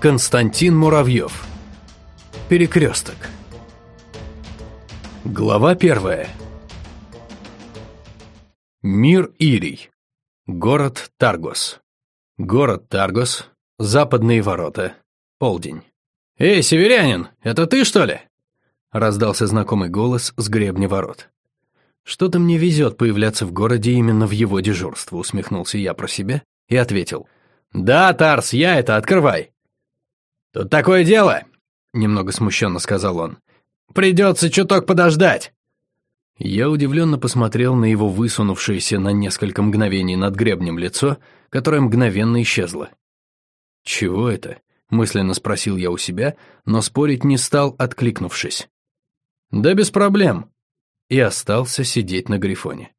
Константин Муравьев. Перекресток. Глава первая. Мир Ирий. Город Таргос. Город Таргос. Западные ворота. Полдень. «Эй, северянин, это ты, что ли?» Раздался знакомый голос с гребня ворот. «Что-то мне везет появляться в городе именно в его дежурство», усмехнулся я про себя и ответил. «Да, Тарс, я это, открывай!» «Тут такое дело!» — немного смущенно сказал он. «Придется чуток подождать!» Я удивленно посмотрел на его высунувшееся на несколько мгновений над гребнем лицо, которое мгновенно исчезло. «Чего это?» — мысленно спросил я у себя, но спорить не стал, откликнувшись. «Да без проблем!» И остался сидеть на грифоне.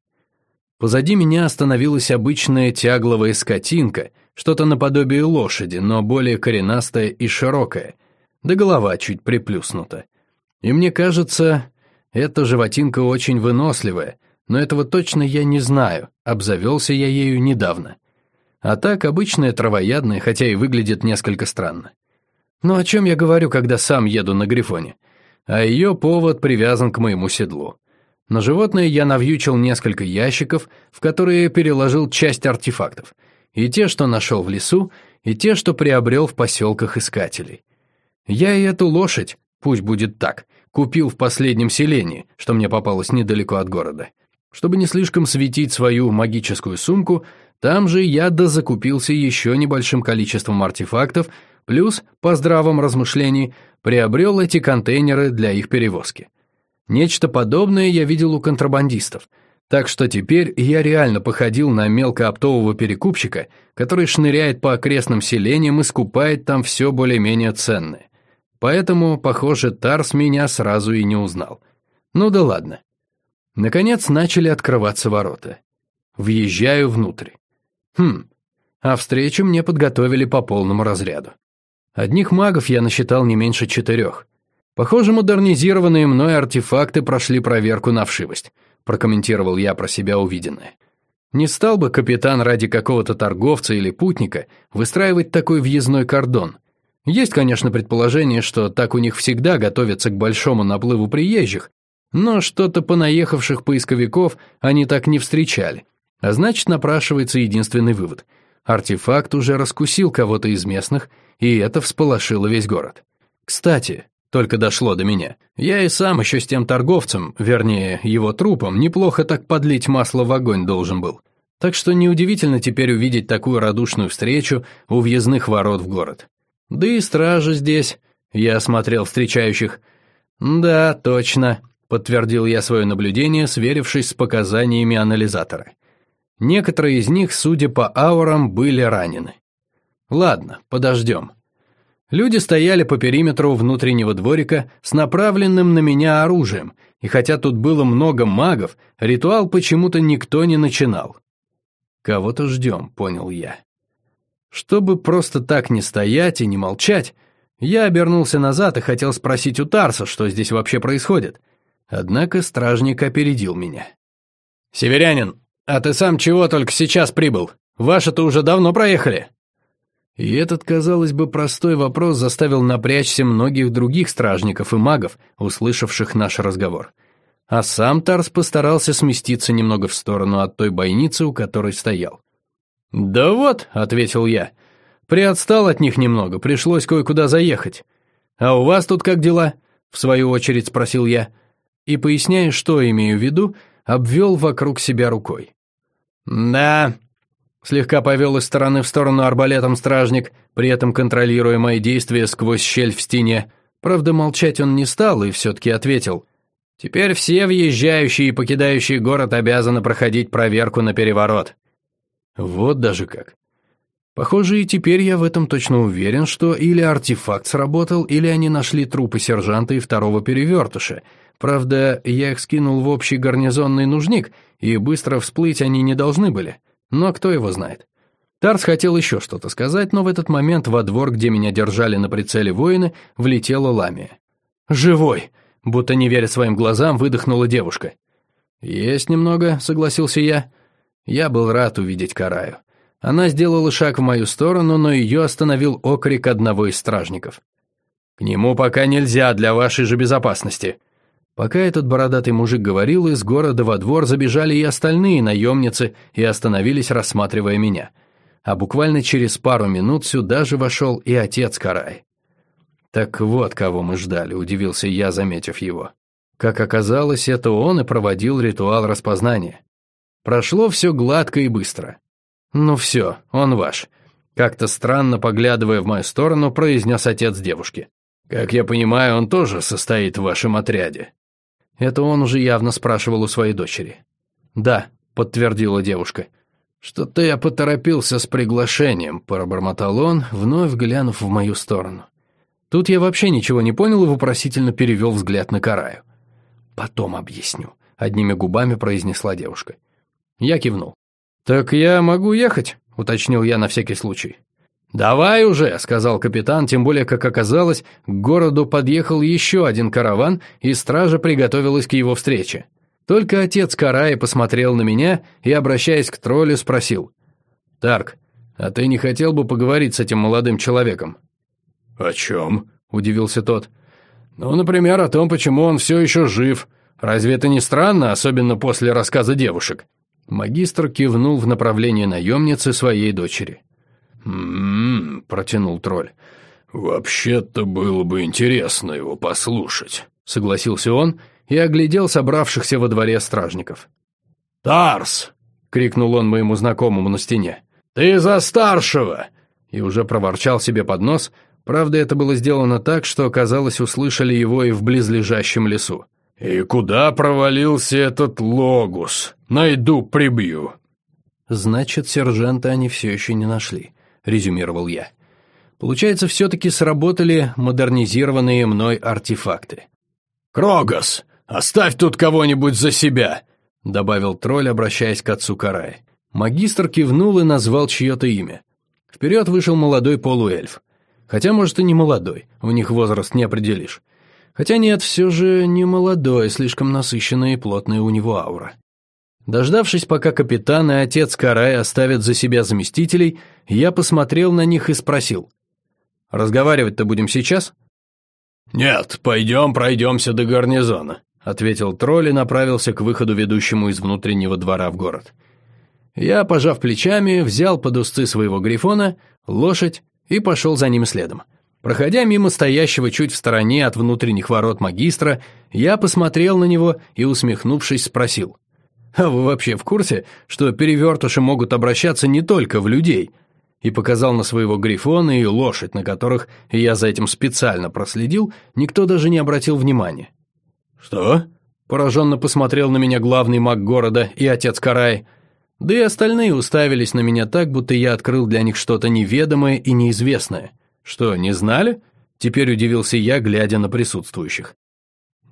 Позади меня остановилась обычная тягловая скотинка, что-то наподобие лошади, но более коренастая и широкая, да голова чуть приплюснута. И мне кажется, эта животинка очень выносливая, но этого точно я не знаю, обзавелся я ею недавно. А так обычная травоядная, хотя и выглядит несколько странно. Но о чем я говорю, когда сам еду на грифоне? А ее повод привязан к моему седлу. На животное я навьючил несколько ящиков, в которые переложил часть артефактов. И те, что нашел в лесу, и те, что приобрел в поселках искателей. Я и эту лошадь, пусть будет так, купил в последнем селении, что мне попалось недалеко от города. Чтобы не слишком светить свою магическую сумку, там же я дозакупился еще небольшим количеством артефактов, плюс, по здравом размышлении, приобрел эти контейнеры для их перевозки. Нечто подобное я видел у контрабандистов, так что теперь я реально походил на мелкооптового перекупщика, который шныряет по окрестным селениям и скупает там все более-менее ценное. Поэтому, похоже, Тарс меня сразу и не узнал. Ну да ладно. Наконец начали открываться ворота. Въезжаю внутрь. Хм, а встречу мне подготовили по полному разряду. Одних магов я насчитал не меньше четырех. Похоже, модернизированные мной артефакты прошли проверку на вшивость, прокомментировал я про себя увиденное. Не стал бы капитан ради какого-то торговца или путника выстраивать такой въездной кордон. Есть, конечно, предположение, что так у них всегда готовятся к большому наплыву приезжих, но что-то понаехавших поисковиков они так не встречали. А значит, напрашивается единственный вывод. Артефакт уже раскусил кого-то из местных, и это всполошило весь город. Кстати, только дошло до меня. Я и сам еще с тем торговцем, вернее, его трупом, неплохо так подлить масло в огонь должен был. Так что неудивительно теперь увидеть такую радушную встречу у въездных ворот в город. Да и стража здесь. Я осмотрел встречающих. Да, точно, подтвердил я свое наблюдение, сверившись с показаниями анализатора. Некоторые из них, судя по аурам, были ранены. Ладно, подождем. Люди стояли по периметру внутреннего дворика с направленным на меня оружием, и хотя тут было много магов, ритуал почему-то никто не начинал. «Кого-то ждем», — понял я. Чтобы просто так не стоять и не молчать, я обернулся назад и хотел спросить у Тарса, что здесь вообще происходит. Однако стражник опередил меня. «Северянин, а ты сам чего только сейчас прибыл? Ваши-то уже давно проехали?» И этот, казалось бы, простой вопрос заставил напрячься многих других стражников и магов, услышавших наш разговор. А сам Тарс постарался сместиться немного в сторону от той бойницы, у которой стоял. «Да вот», — ответил я, — «приотстал от них немного, пришлось кое-куда заехать. А у вас тут как дела?» — в свою очередь спросил я. И, поясняя, что имею в виду, обвел вокруг себя рукой. «Да, Слегка повел из стороны в сторону арбалетом стражник, при этом контролируя мои действия сквозь щель в стене. Правда, молчать он не стал и все-таки ответил. «Теперь все въезжающие и покидающие город обязаны проходить проверку на переворот». Вот даже как. Похоже, и теперь я в этом точно уверен, что или артефакт сработал, или они нашли трупы сержанта и второго перевертыша. Правда, я их скинул в общий гарнизонный нужник, и быстро всплыть они не должны были. Но кто его знает. Тарс хотел еще что-то сказать, но в этот момент во двор, где меня держали на прицеле воины, влетела ламия. «Живой!» — будто не веря своим глазам, выдохнула девушка. «Есть немного», — согласился я. Я был рад увидеть Караю. Она сделала шаг в мою сторону, но ее остановил окрик одного из стражников. «К нему пока нельзя для вашей же безопасности». Пока этот бородатый мужик говорил, из города во двор забежали и остальные наемницы и остановились, рассматривая меня. А буквально через пару минут сюда же вошел и отец Карай. «Так вот, кого мы ждали», — удивился я, заметив его. Как оказалось, это он и проводил ритуал распознания. Прошло все гладко и быстро. «Ну все, он ваш», — как-то странно поглядывая в мою сторону, произнес отец девушки. «Как я понимаю, он тоже состоит в вашем отряде». Это он уже явно спрашивал у своей дочери. «Да», — подтвердила девушка. «Что-то я поторопился с приглашением», — пробормотал он, вновь глянув в мою сторону. Тут я вообще ничего не понял и вопросительно перевел взгляд на Караю. «Потом объясню», — одними губами произнесла девушка. Я кивнул. «Так я могу ехать?» — уточнил я на всякий случай. «Давай уже», — сказал капитан, тем более, как оказалось, к городу подъехал еще один караван, и стража приготовилась к его встрече. Только отец Караи посмотрел на меня и, обращаясь к троллю, спросил. «Тарк, а ты не хотел бы поговорить с этим молодым человеком?» «О чем?» — удивился тот. «Ну, например, о том, почему он все еще жив. Разве это не странно, особенно после рассказа девушек?» Магистр кивнул в направлении наемницы своей дочери. «М-м-м», протянул тролль. «Вообще-то было бы интересно его послушать», — согласился он и оглядел собравшихся во дворе стражников. «Тарс!» — крикнул он моему знакомому на стене. «Ты за старшего!» И уже проворчал себе под нос, правда, это было сделано так, что, казалось, услышали его и в близлежащем лесу. «И куда провалился этот логус? Найду, прибью». «Значит, сержанта они все еще не нашли», — резюмировал я. «Получается, все-таки сработали модернизированные мной артефакты». «Крогос, оставь тут кого-нибудь за себя», — добавил тролль, обращаясь к отцу Карая. Магистр кивнул и назвал чье-то имя. Вперед вышел молодой полуэльф. Хотя, может, и не молодой, в них возраст не определишь. Хотя нет, все же не молодой, слишком насыщенная и плотная у него аура. Дождавшись, пока капитан и отец Карай оставят за себя заместителей, я посмотрел на них и спросил. «Разговаривать-то будем сейчас?» «Нет, пойдем пройдемся до гарнизона», — ответил тролль и направился к выходу, ведущему из внутреннего двора в город. Я, пожав плечами, взял под узцы своего грифона, лошадь и пошел за ним следом. Проходя мимо стоящего чуть в стороне от внутренних ворот магистра, я посмотрел на него и, усмехнувшись, спросил. «А вы вообще в курсе, что перевертыши могут обращаться не только в людей?» И показал на своего грифона и лошадь, на которых я за этим специально проследил, никто даже не обратил внимания. «Что?» – пораженно посмотрел на меня главный маг города и отец Карай. Да и остальные уставились на меня так, будто я открыл для них что-то неведомое и неизвестное. «Что, не знали?» Теперь удивился я, глядя на присутствующих.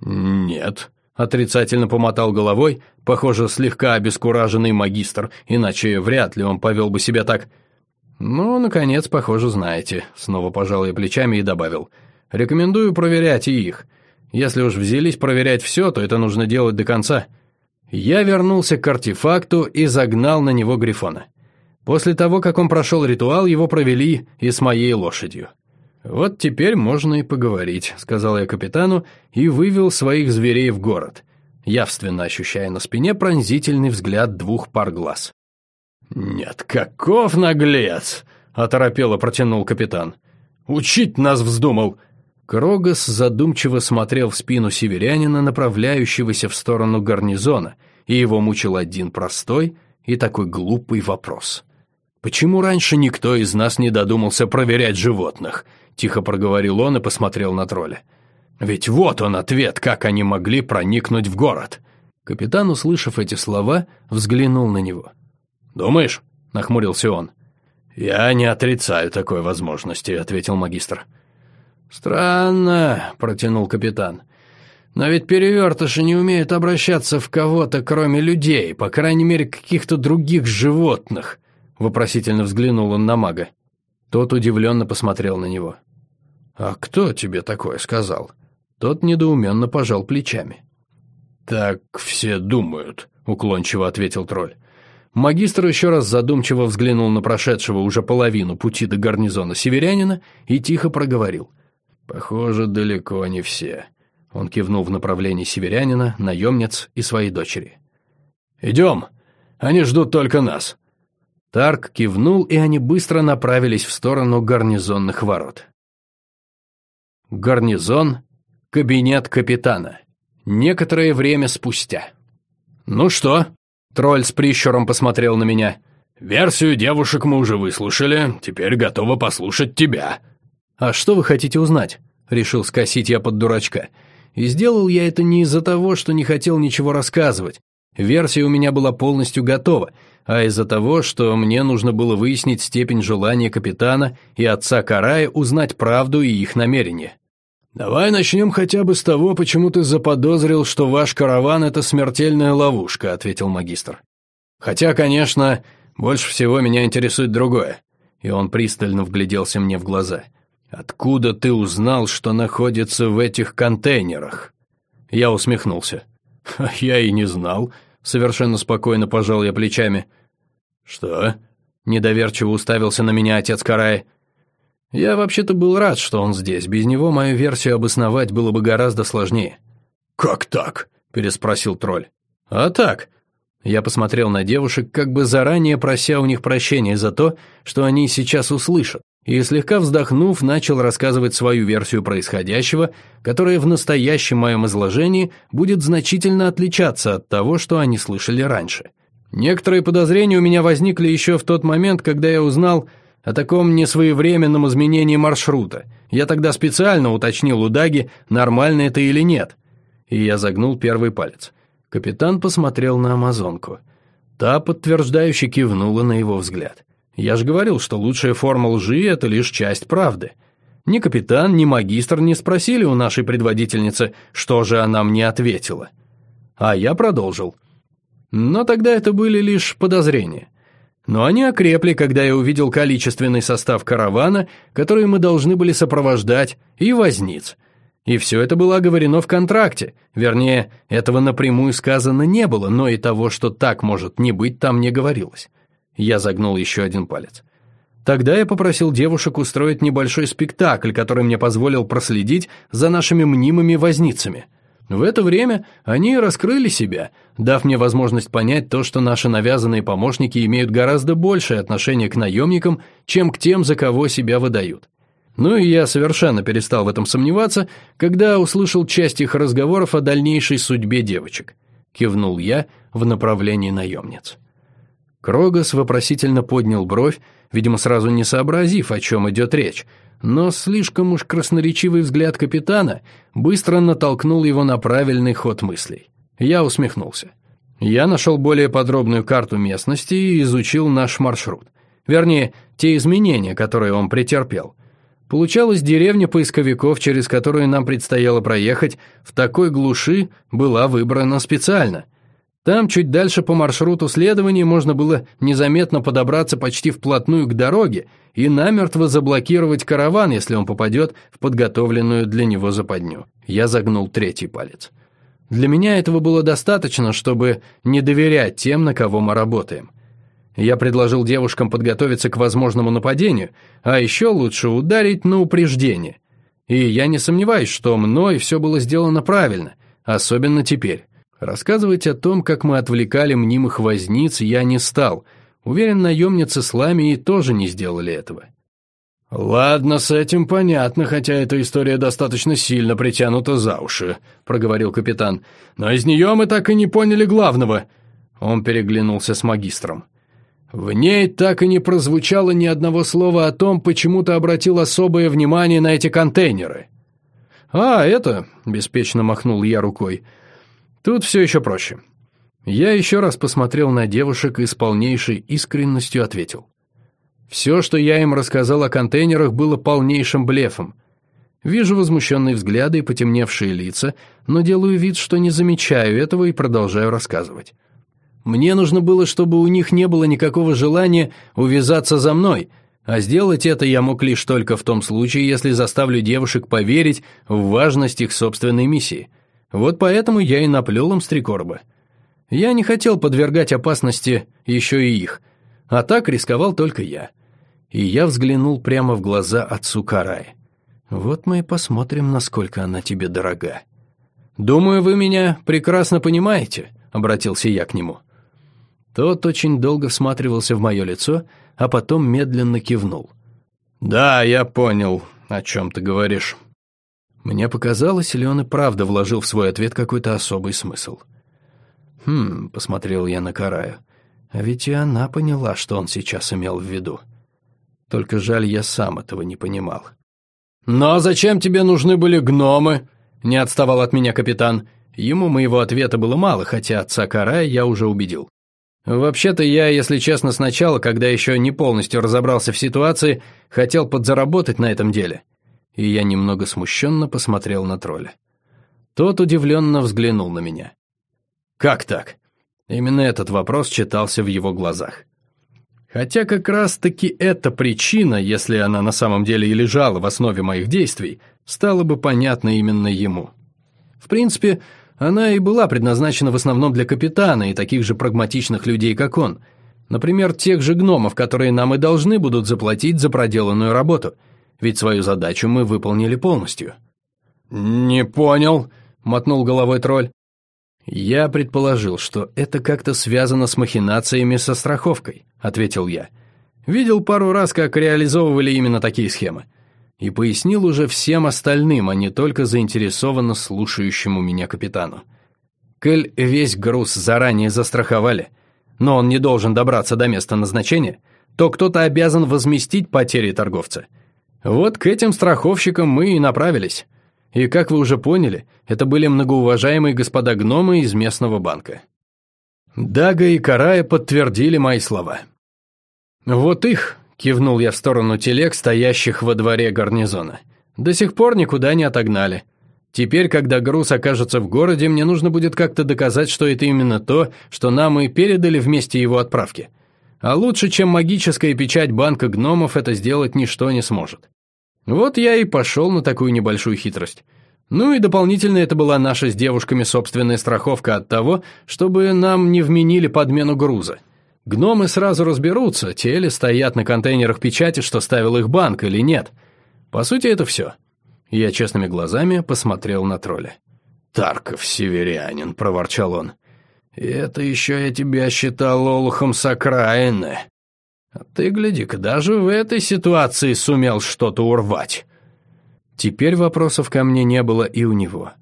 «Нет», — отрицательно помотал головой, похоже, слегка обескураженный магистр, иначе вряд ли он повел бы себя так. «Ну, наконец, похоже, знаете», — снова пожал я плечами и добавил. «Рекомендую проверять и их. Если уж взялись проверять все, то это нужно делать до конца». Я вернулся к артефакту и загнал на него Грифона. После того, как он прошел ритуал, его провели и с моей лошадью. «Вот теперь можно и поговорить», — сказал я капитану и вывел своих зверей в город, явственно ощущая на спине пронзительный взгляд двух пар глаз. «Нет, каков наглец!» — оторопело протянул капитан. «Учить нас вздумал!» Крогос задумчиво смотрел в спину северянина, направляющегося в сторону гарнизона, и его мучил один простой и такой глупый вопрос. «Почему раньше никто из нас не додумался проверять животных?» – тихо проговорил он и посмотрел на тролля. «Ведь вот он ответ, как они могли проникнуть в город». Капитан, услышав эти слова, взглянул на него. «Думаешь?» – нахмурился он. «Я не отрицаю такой возможности», – ответил магистр. «Странно», – протянул капитан. «Но ведь перевертыши не умеют обращаться в кого-то, кроме людей, по крайней мере, каких-то других животных». Вопросительно взглянул он на мага. Тот удивленно посмотрел на него. «А кто тебе такое сказал?» Тот недоуменно пожал плечами. «Так все думают», — уклончиво ответил тролль. Магистр еще раз задумчиво взглянул на прошедшего уже половину пути до гарнизона северянина и тихо проговорил. «Похоже, далеко не все». Он кивнул в направлении северянина, наемниц и своей дочери. «Идем! Они ждут только нас!» Тарк кивнул, и они быстро направились в сторону гарнизонных ворот. Гарнизон, кабинет капитана. Некоторое время спустя. «Ну что?» Тролль с прищуром посмотрел на меня. «Версию девушек мы уже выслушали, теперь готова послушать тебя». «А что вы хотите узнать?» Решил скосить я под дурачка. И сделал я это не из-за того, что не хотел ничего рассказывать. Версия у меня была полностью готова, а из-за того, что мне нужно было выяснить степень желания капитана и отца Карая узнать правду и их намерения. «Давай начнем хотя бы с того, почему ты заподозрил, что ваш караван — это смертельная ловушка», — ответил магистр. «Хотя, конечно, больше всего меня интересует другое». И он пристально вгляделся мне в глаза. «Откуда ты узнал, что находится в этих контейнерах?» Я усмехнулся. «Я и не знал», — совершенно спокойно пожал я плечами. «Что?» — недоверчиво уставился на меня отец Карай. Я вообще-то был рад, что он здесь. Без него мою версию обосновать было бы гораздо сложнее. «Как так?» – переспросил тролль. «А так». Я посмотрел на девушек, как бы заранее прося у них прощения за то, что они сейчас услышат, и, слегка вздохнув, начал рассказывать свою версию происходящего, которая в настоящем моем изложении будет значительно отличаться от того, что они слышали раньше. Некоторые подозрения у меня возникли еще в тот момент, когда я узнал, о таком несвоевременном изменении маршрута. Я тогда специально уточнил у Даги, нормально это или нет. И я загнул первый палец. Капитан посмотрел на амазонку. Та подтверждающе кивнула на его взгляд. Я же говорил, что лучшая форма лжи – это лишь часть правды. Ни капитан, ни магистр не спросили у нашей предводительницы, что же она мне ответила. А я продолжил. Но тогда это были лишь подозрения. Но они окрепли, когда я увидел количественный состав каравана, который мы должны были сопровождать, и возниц. И все это было оговорено в контракте. Вернее, этого напрямую сказано не было, но и того, что так может не быть, там не говорилось. Я загнул еще один палец. Тогда я попросил девушек устроить небольшой спектакль, который мне позволил проследить за нашими мнимыми возницами – в это время они раскрыли себя, дав мне возможность понять то, что наши навязанные помощники имеют гораздо большее отношение к наемникам, чем к тем, за кого себя выдают. Ну и я совершенно перестал в этом сомневаться, когда услышал часть их разговоров о дальнейшей судьбе девочек. Кивнул я в направлении наемниц. Крогос вопросительно поднял бровь, видимо, сразу не сообразив, о чем идет речь, но слишком уж красноречивый взгляд капитана быстро натолкнул его на правильный ход мыслей. Я усмехнулся. Я нашел более подробную карту местности и изучил наш маршрут. Вернее, те изменения, которые он претерпел. Получалось, деревня поисковиков, через которую нам предстояло проехать, в такой глуши была выбрана специально – там, чуть дальше по маршруту следования, можно было незаметно подобраться почти вплотную к дороге и намертво заблокировать караван, если он попадет в подготовленную для него западню. Я загнул третий палец. Для меня этого было достаточно, чтобы не доверять тем, на кого мы работаем. Я предложил девушкам подготовиться к возможному нападению, а еще лучше ударить на упреждение. И я не сомневаюсь, что мной все было сделано правильно, особенно теперь. Рассказывать о том, как мы отвлекали мнимых возниц, я не стал. Уверен, наемницы с Ламией тоже не сделали этого. «Ладно, с этим понятно, хотя эта история достаточно сильно притянута за уши», — проговорил капитан. «Но из нее мы так и не поняли главного». Он переглянулся с магистром. В ней так и не прозвучало ни одного слова о том, почему ты обратил особое внимание на эти контейнеры. «А, это...» — беспечно махнул я рукой — Тут все еще проще. Я еще раз посмотрел на девушек и с полнейшей искренностью ответил. Все, что я им рассказал о контейнерах, было полнейшим блефом. Вижу возмущенные взгляды и потемневшие лица, но делаю вид, что не замечаю этого и продолжаю рассказывать. Мне нужно было, чтобы у них не было никакого желания увязаться за мной, а сделать это я мог лишь только в том случае, если заставлю девушек поверить в важность их собственной миссии – вот поэтому я и наплел им с три короба. Я не хотел подвергать опасности еще и их, а так рисковал только я. И я взглянул прямо в глаза отцу Карай. Вот мы и посмотрим, насколько она тебе дорога. «Думаю, вы меня прекрасно понимаете», — обратился я к нему. Тот очень долго всматривался в мое лицо, а потом медленно кивнул. «Да, я понял, о чем ты говоришь». Мне показалось, или он и правда вложил в свой ответ какой-то особый смысл. «Хм», — посмотрел я на Караю, — «а ведь и она поняла, что он сейчас имел в виду. Только жаль, я сам этого не понимал». «Но зачем тебе нужны были гномы?» — не отставал от меня капитан. Ему моего ответа было мало, хотя отца Карая я уже убедил. Вообще-то я, если честно, сначала, когда еще не полностью разобрался в ситуации, хотел подзаработать на этом деле. И я немного смущенно посмотрел на тролля. Тот удивленно взглянул на меня. «Как так?» Именно этот вопрос читался в его глазах. Хотя как раз-таки эта причина, если она на самом деле и лежала в основе моих действий, стала бы понятна именно ему. В принципе, она и была предназначена в основном для капитана и таких же прагматичных людей, как он. Например, тех же гномов, которые нам и должны будут заплатить за проделанную работу, ведь свою задачу мы выполнили полностью. «Не понял», — мотнул головой тролль. «Я предположил, что это как-то связано с махинациями со страховкой», — ответил я. «Видел пару раз, как реализовывали именно такие схемы и пояснил уже всем остальным, а не только заинтересованно слушающему меня капитану. Коль весь груз заранее застраховали, но он не должен добраться до места назначения, то кто-то обязан возместить потери торговца. Вот к этим страховщикам мы и направились. И, как вы уже поняли, это были многоуважаемые господа гномы из местного банка. Дага и Карая подтвердили мои слова. Вот их, Кивнул я в сторону телег, стоящих во дворе гарнизона. До сих пор никуда не отогнали. Теперь, когда груз окажется в городе, мне нужно будет как-то доказать, что это именно то, что нам и передали вместе его отправки. А лучше, чем магическая печать банка гномов, это сделать ничто не сможет. Вот я и пошел на такую небольшую хитрость. Ну и дополнительно это была наша с девушками собственная страховка от того, чтобы нам не вменили подмену груза. Гномы сразу разберутся, те ли стоят на контейнерах печати, что ставил их банк, или нет. По сути, это все. Я честными глазами посмотрел на тролля. «Тарков, северянин», — проворчал он. «Это еще я тебя считал олухом с окраины. А ты, гляди-ка, даже в этой ситуации сумел что-то урвать». Теперь вопросов ко мне не было и у него.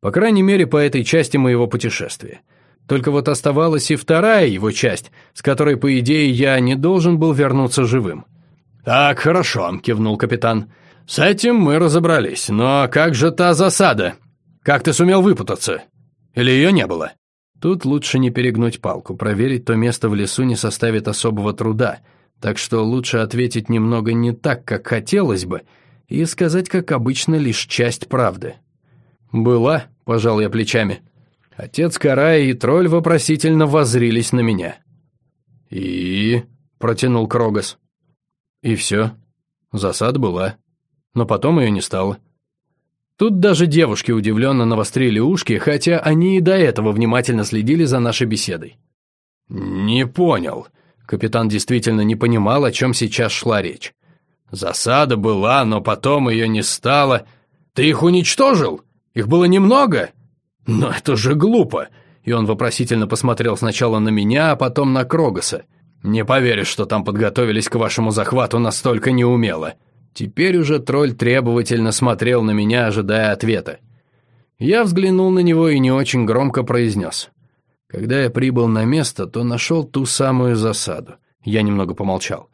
По крайней мере, по этой части моего путешествия. Только вот оставалась и вторая его часть, с которой, по идее, я не должен был вернуться живым. «Так, хорошо», — кивнул капитан. «С этим мы разобрались, но как же та засада? Как ты сумел выпутаться? Или ее не было?» Тут лучше не перегнуть палку, проверить то место в лесу не составит особого труда, так что лучше ответить немного не так, как хотелось бы, и сказать, как обычно, лишь часть правды. «Была», — пожал я плечами, — Отец Карая и тролль вопросительно воззрились на меня. «И...» — протянул Крогас. «И все. Засада была. Но потом ее не стало». Тут даже девушки удивленно навострили ушки, хотя они и до этого внимательно следили за нашей беседой. «Не понял». Капитан действительно не понимал, о чем сейчас шла речь. «Засада была, но потом ее не стало. Ты их уничтожил? Их было немного?» «Но это же глупо!» И он вопросительно посмотрел сначала на меня, а потом на Крогаса. «Не поверишь, что там подготовились к вашему захвату настолько неумело». Теперь уже тролль требовательно смотрел на меня, ожидая ответа. Я взглянул на него и не очень громко произнес. Когда я прибыл на место, то нашел ту самую засаду. Я немного помолчал.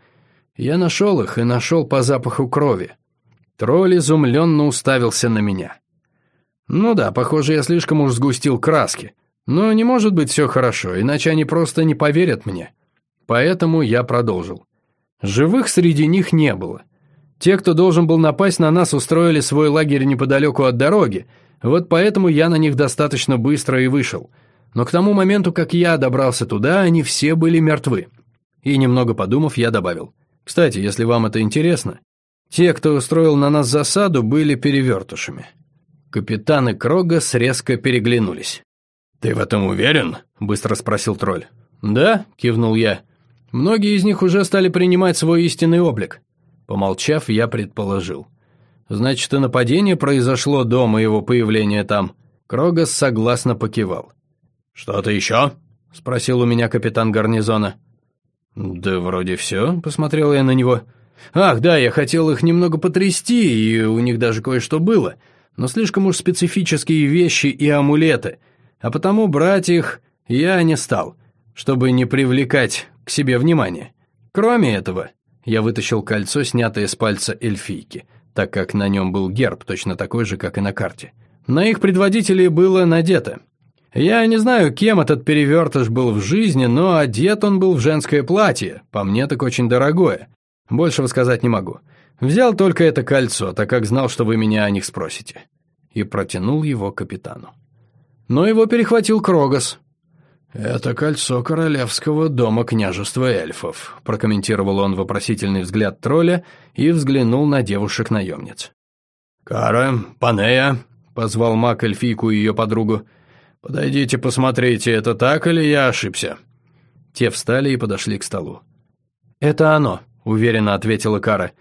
Я нашел их и нашел по запаху крови. Тролль изумленно уставился на меня. Ну да, похоже, я слишком уж сгустил краски. Но не может быть все хорошо, иначе они просто не поверят мне. Поэтому я продолжил. Живых среди них не было. Те, кто должен был напасть на нас, устроили свой лагерь неподалеку от дороги, вот поэтому я на них достаточно быстро и вышел. Но к тому моменту, как я добрался туда, они все были мертвы. И немного подумав, я добавил. Кстати, если вам это интересно, те, кто устроил на нас засаду, были перевертышами. Капитаны Крогас резко переглянулись. «Ты в этом уверен?» – быстро спросил тролль. «Да», – кивнул я. «Многие из них уже стали принимать свой истинный облик». Помолчав, я предположил. «Значит, и нападение произошло до моего появления там». Крогас согласно покивал. «Что-то еще?» – спросил у меня капитан гарнизона. «Да вроде все», – посмотрел я на него. «Ах, да, я хотел их немного потрясти, и у них даже кое-что было, но слишком уж специфические вещи и амулеты, а потому брать их я не стал, чтобы не привлекать к себе внимание. Кроме этого, я вытащил кольцо, снятое с пальца эльфийки, так как на нем был герб, точно такой же, как и на карте. На их предводителей было надето – я не знаю, кем этот перевертыш был в жизни, но одет он был в женское платье, по мне так очень дорогое. Большего сказать не могу. Взял только это кольцо, так как знал, что вы меня о них спросите. И протянул его капитану. Но его перехватил Крогос. «Это кольцо королевского дома княжества эльфов», прокомментировал он вопросительный взгляд тролля и взглянул на девушек-наемниц. «Кара, Панея», — позвал маг эльфийку и ее подругу, — «Подойдите, посмотрите, это так или я ошибся?» Те встали и подошли к столу. «Это оно», — уверенно ответила Кара.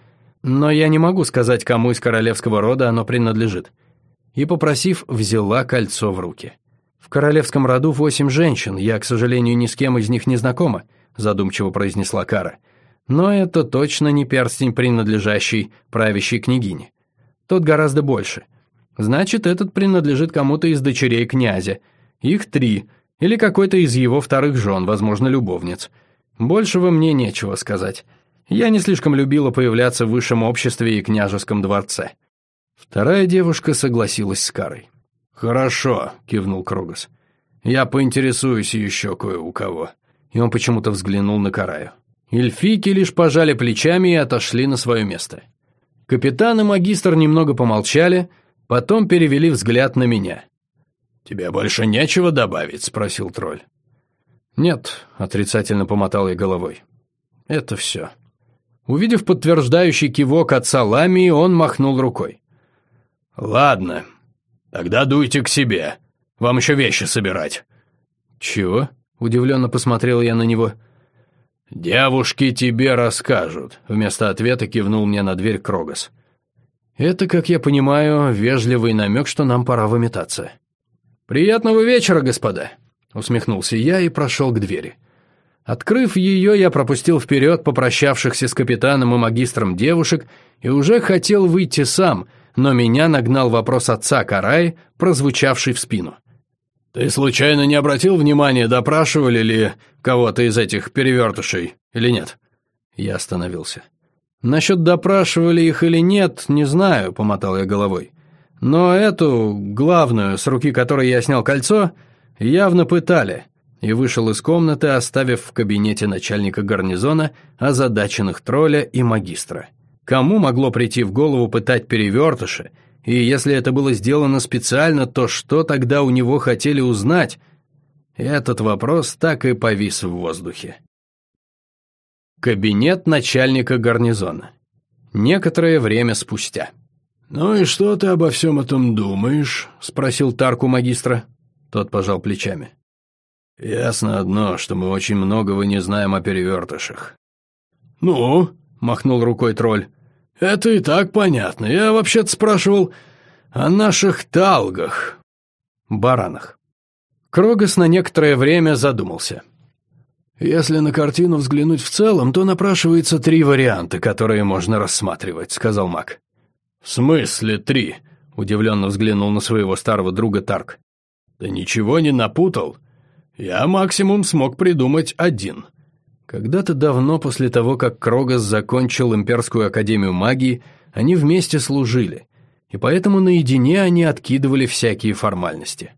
«Но я не могу сказать, кому из королевского рода оно принадлежит». И, попросив, взяла кольцо в руки. «В королевском роду восемь женщин, я, к сожалению, ни с кем из них не знакома», задумчиво произнесла Кара. «Но это точно не перстень, принадлежащий правящей княгине. Тот гораздо больше. Значит, этот принадлежит кому-то из дочерей князя. Их три, или какой-то из его вторых жен, возможно, любовниц. Большего мне нечего сказать. Я не слишком любила появляться в высшем обществе и княжеском дворце. Вторая девушка согласилась с Карой. «Хорошо», — кивнул Крогос. «Я поинтересуюсь еще кое у кого». И он почему-то взглянул на Караю. Эльфийки лишь пожали плечами и отошли на свое место. Капитан и магистр немного помолчали, Потом перевели взгляд на меня. «Тебе больше нечего добавить?» – спросил тролль. «Нет», – отрицательно помотал я головой. «Это все». Увидев подтверждающий кивок отца Ламии, он махнул рукой. «Ладно, тогда дуйте к себе. Вам еще вещи собирать». «Чего?» – удивленно посмотрел я на него. «Девушки тебе расскажут», – вместо ответа кивнул мне на дверь Крогас. Это, как я понимаю, вежливый намек, что нам пора выметаться. «Приятного вечера, господа!» — усмехнулся я и прошел к двери. Открыв ее, я пропустил вперед попрощавшихся с капитаном и магистром девушек и уже хотел выйти сам, но меня нагнал вопрос отца Карай, прозвучавший в спину. «Ты случайно не обратил внимания, допрашивали ли кого-то из этих перевертышей или нет?» Я остановился. «Насчет допрашивали их или нет, не знаю», — помотал я головой. «Но эту, главную, с руки которой я снял кольцо, явно пытали» и вышел из комнаты, оставив в кабинете начальника гарнизона озадаченных тролля и магистра. Кому могло прийти в голову пытать перевертыши, и если это было сделано специально, то что тогда у него хотели узнать? Этот вопрос так и повис в воздухе. Кабинет начальника гарнизона. Некоторое время спустя. «Ну и что ты обо всем этом думаешь?» – спросил Тарку магистра. Тот пожал плечами. «Ясно одно, что мы очень многого не знаем о перевертышах». «Ну?» – махнул рукой тролль. «Это и так понятно. Я вообще-то спрашивал о наших талгах». «Баранах». Крогас на некоторое время задумался. «Если на картину взглянуть в целом, то напрашивается три варианта, которые можно рассматривать», — сказал Мак. «В смысле три?» — удивленно взглянул на своего старого друга Тарк. «Ты ничего не напутал? Я максимум смог придумать один». Когда-то давно после того, как Крогас закончил Имперскую Академию Магии, они вместе служили, и поэтому наедине они откидывали всякие формальности.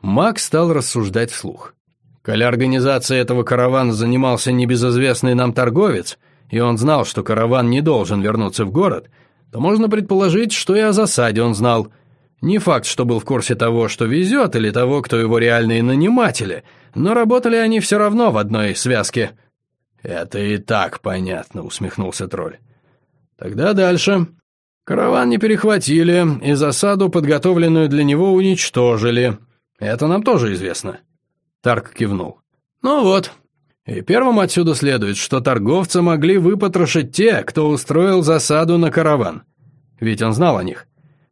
Маг стал рассуждать вслух. Коли организацией этого каравана занимался небезызвестный нам торговец, и он знал, что караван не должен вернуться в город, то можно предположить, что и о засаде он знал. Не факт, что был в курсе того, что везет, или того, кто его реальные наниматели, но работали они все равно в одной связке. «Это и так понятно», — усмехнулся тролль. «Тогда дальше. Караван не перехватили, и засаду, подготовленную для него, уничтожили». Это нам тоже известно. Тарк кивнул. Ну вот. И первым отсюда следует, что торговцы могли выпотрошить те, кто устроил засаду на караван. Ведь он знал о них.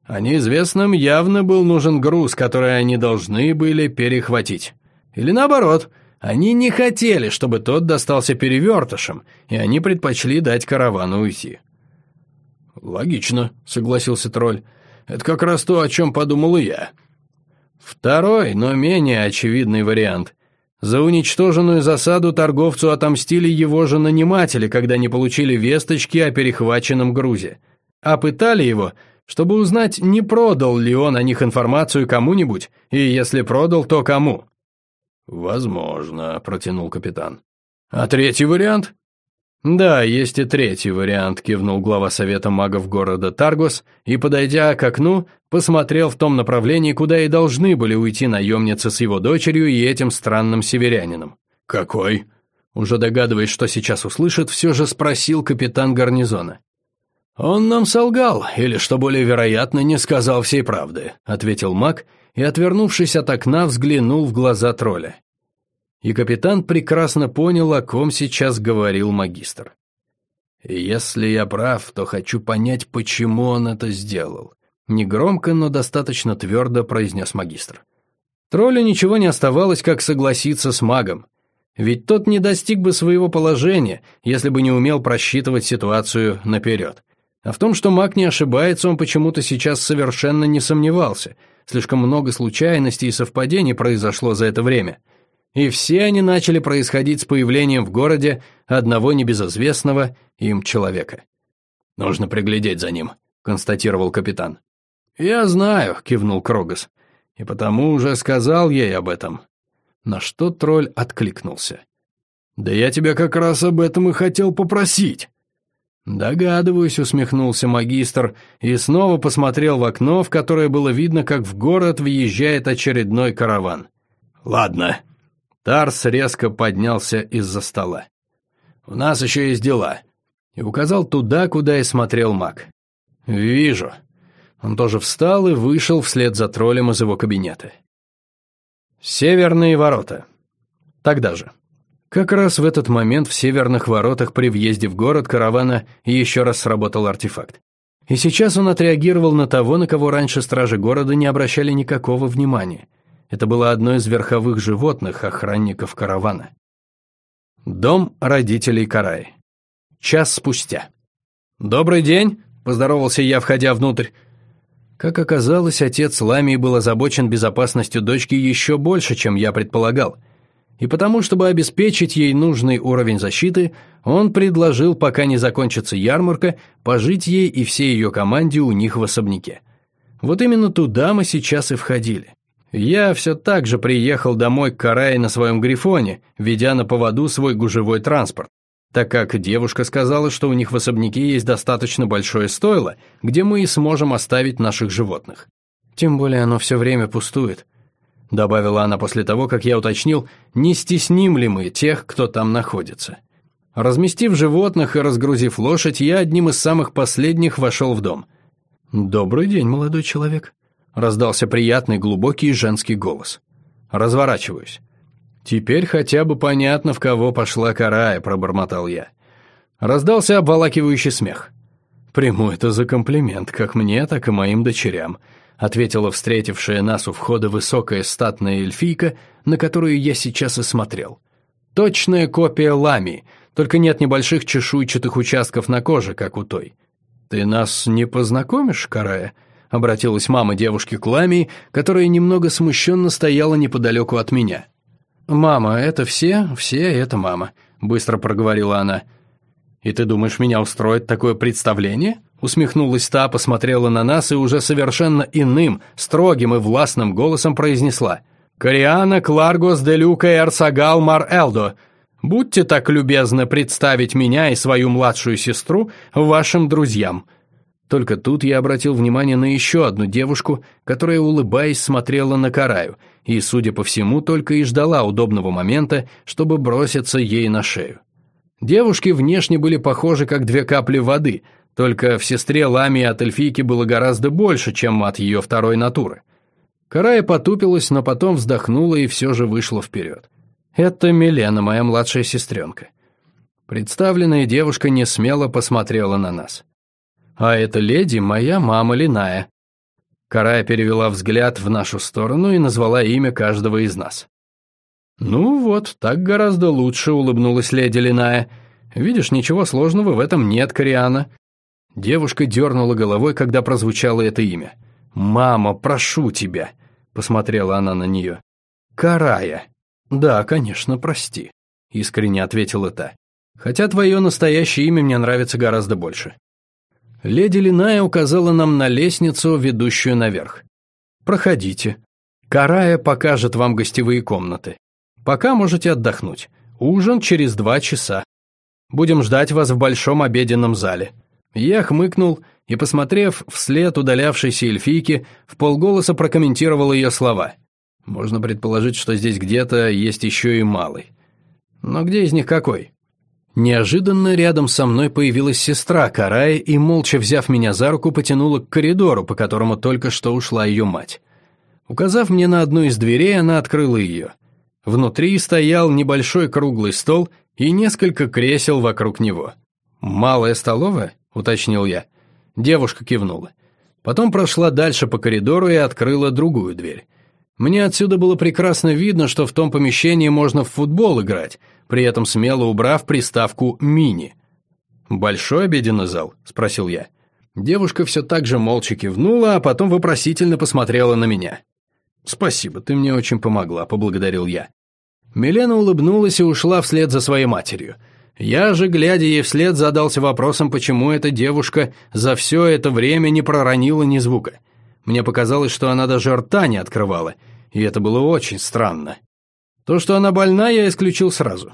А неизвестным явно был нужен груз, который они должны были перехватить. Или наоборот, они не хотели, чтобы тот достался перевертышем, и они предпочли дать каравану уйти. «Логично», — согласился тролль. «Это как раз то, о чем подумал и я». Второй, но менее очевидный вариант. За уничтоженную засаду торговцу отомстили его же наниматели, когда не получили весточки о перехваченном грузе. А пытали его, чтобы узнать, не продал ли он о них информацию кому-нибудь, и если продал, то кому. «Возможно», — протянул капитан. «А третий вариант?» «Да, есть и третий вариант», — кивнул глава совета магов города Таргос и, подойдя к окну, посмотрел в том направлении, куда и должны были уйти наемницы с его дочерью и этим странным северянином. «Какой?» Уже догадываясь, что сейчас услышит, все же спросил капитан гарнизона. «Он нам солгал, или, что более вероятно, не сказал всей правды», — ответил маг и, отвернувшись от окна, взглянул в глаза тролля и капитан прекрасно понял, о ком сейчас говорил магистр. «Если я прав, то хочу понять, почему он это сделал», негромко, но достаточно твердо произнес магистр. Троллю ничего не оставалось, как согласиться с магом, ведь тот не достиг бы своего положения, если бы не умел просчитывать ситуацию наперед. А в том, что маг не ошибается, он почему-то сейчас совершенно не сомневался. Слишком много случайностей и совпадений произошло за это время – и все они начали происходить с появлением в городе одного небезызвестного им человека. «Нужно приглядеть за ним», — констатировал капитан. «Я знаю», — кивнул Крогас, — «и потому уже сказал ей об этом». На что тролль откликнулся. «Да я тебя как раз об этом и хотел попросить». «Догадываюсь», — усмехнулся магистр и снова посмотрел в окно, в которое было видно, как в город въезжает очередной караван. «Ладно», Тарс резко поднялся из-за стола. «У нас еще есть дела», и указал туда, куда и смотрел маг. «Вижу». Он тоже встал и вышел вслед за троллем из его кабинета. Северные ворота. Тогда же. Как раз в этот момент в северных воротах при въезде в город каравана еще раз сработал артефакт. И сейчас он отреагировал на того, на кого раньше стражи города не обращали никакого внимания – это было одно из верховых животных охранников каравана. Дом родителей Караи. Час спустя. «Добрый день», — поздоровался я, входя внутрь. Как оказалось, отец Ламии был озабочен безопасностью дочки еще больше, чем я предполагал. И потому, чтобы обеспечить ей нужный уровень защиты, он предложил, пока не закончится ярмарка, пожить ей и всей ее команде у них в особняке. Вот именно туда мы сейчас и входили. Я все так же приехал домой к Карае на своем грифоне, ведя на поводу свой гужевой транспорт, так как девушка сказала, что у них в особняке есть достаточно большое стойло, где мы и сможем оставить наших животных. Тем более оно все время пустует, добавила она после того, как я уточнил, не стесним ли мы тех, кто там находится. Разместив животных и разгрузив лошадь, я одним из самых последних вошел в дом. «Добрый день, молодой человек», раздался приятный глубокий женский голос. Разворачиваюсь. «Теперь хотя бы понятно, в кого пошла карая», — пробормотал я. Раздался обволакивающий смех. «Приму это за комплимент, как мне, так и моим дочерям», ответила встретившая нас у входа высокая статная эльфийка, на которую я сейчас и смотрел. Точная копия лами, только нет небольших чешуйчатых участков на коже, как у той. «Ты нас не познакомишь, Карая?» обратилась мама девушки к Ламии, которая немного смущенно стояла неподалеку от меня. «Мама, это все, все это мама», — быстро проговорила она. «И ты думаешь, меня устроит такое представление?» Усмехнулась та, посмотрела на нас и уже совершенно иным, строгим и властным голосом произнесла. «Кориана Кларгос де Люка и Арсагал Мар Элдо, будьте так любезны представить меня и свою младшую сестру вашим друзьям». Только тут я обратил внимание на еще одну девушку, которая, улыбаясь, смотрела на Караю, и, судя по всему, только и ждала удобного момента, чтобы броситься ей на шею. Девушки внешне были похожи, как две капли воды, только в сестре Ламии от эльфийки было гораздо больше, чем от ее второй натуры. Карая потупилась, но потом вздохнула и все же вышла вперед. Это Милена, моя младшая сестренка. Представленная девушка не смело посмотрела на нас. А эта леди моя мама Линая. Карая перевела взгляд в нашу сторону и назвала имя каждого из нас. «Ну вот, так гораздо лучше», — улыбнулась леди Линая. «Видишь, ничего сложного в этом нет, Кориана». Девушка дернула головой, когда прозвучало это имя. «Мама, прошу тебя», — посмотрела она на нее. «Карая». «Да, конечно, прости», — искренне ответила та. «Хотя твое настоящее имя мне нравится гораздо больше». Леди Линая указала нам на лестницу, ведущую наверх. «Проходите. Карая покажет вам гостевые комнаты. Пока можете отдохнуть. Ужин через два часа. Будем ждать вас в большом обеденном зале». Я хмыкнул и, посмотрев вслед удалявшейся эльфийки, в полголоса прокомментировал ее слова. Можно предположить, что здесь где-то есть еще и малый. Но где из них какой? Неожиданно рядом со мной появилась сестра Карая и, молча взяв меня за руку, потянула к коридору, по которому только что ушла ее мать. Указав мне на одну из дверей, она открыла ее. Внутри стоял небольшой круглый стол и несколько кресел вокруг него. «Малая столовая?» — уточнил я. Девушка кивнула. Потом прошла дальше по коридору и открыла другую дверь. Мне отсюда было прекрасно видно, что в том помещении можно в футбол играть, при этом смело убрав приставку «мини». «Большой обеденный зал?» – спросил я. Девушка все так же молча кивнула, а потом вопросительно посмотрела на меня. «Спасибо, ты мне очень помогла», – поблагодарил я. Милена улыбнулась и ушла вслед за своей матерью – я же, глядя ей вслед, задался вопросом, почему эта девушка за все это время не проронила ни звука. Мне показалось, что она даже рта не открывала, и это было очень странно. То, что она больна, я исключил сразу.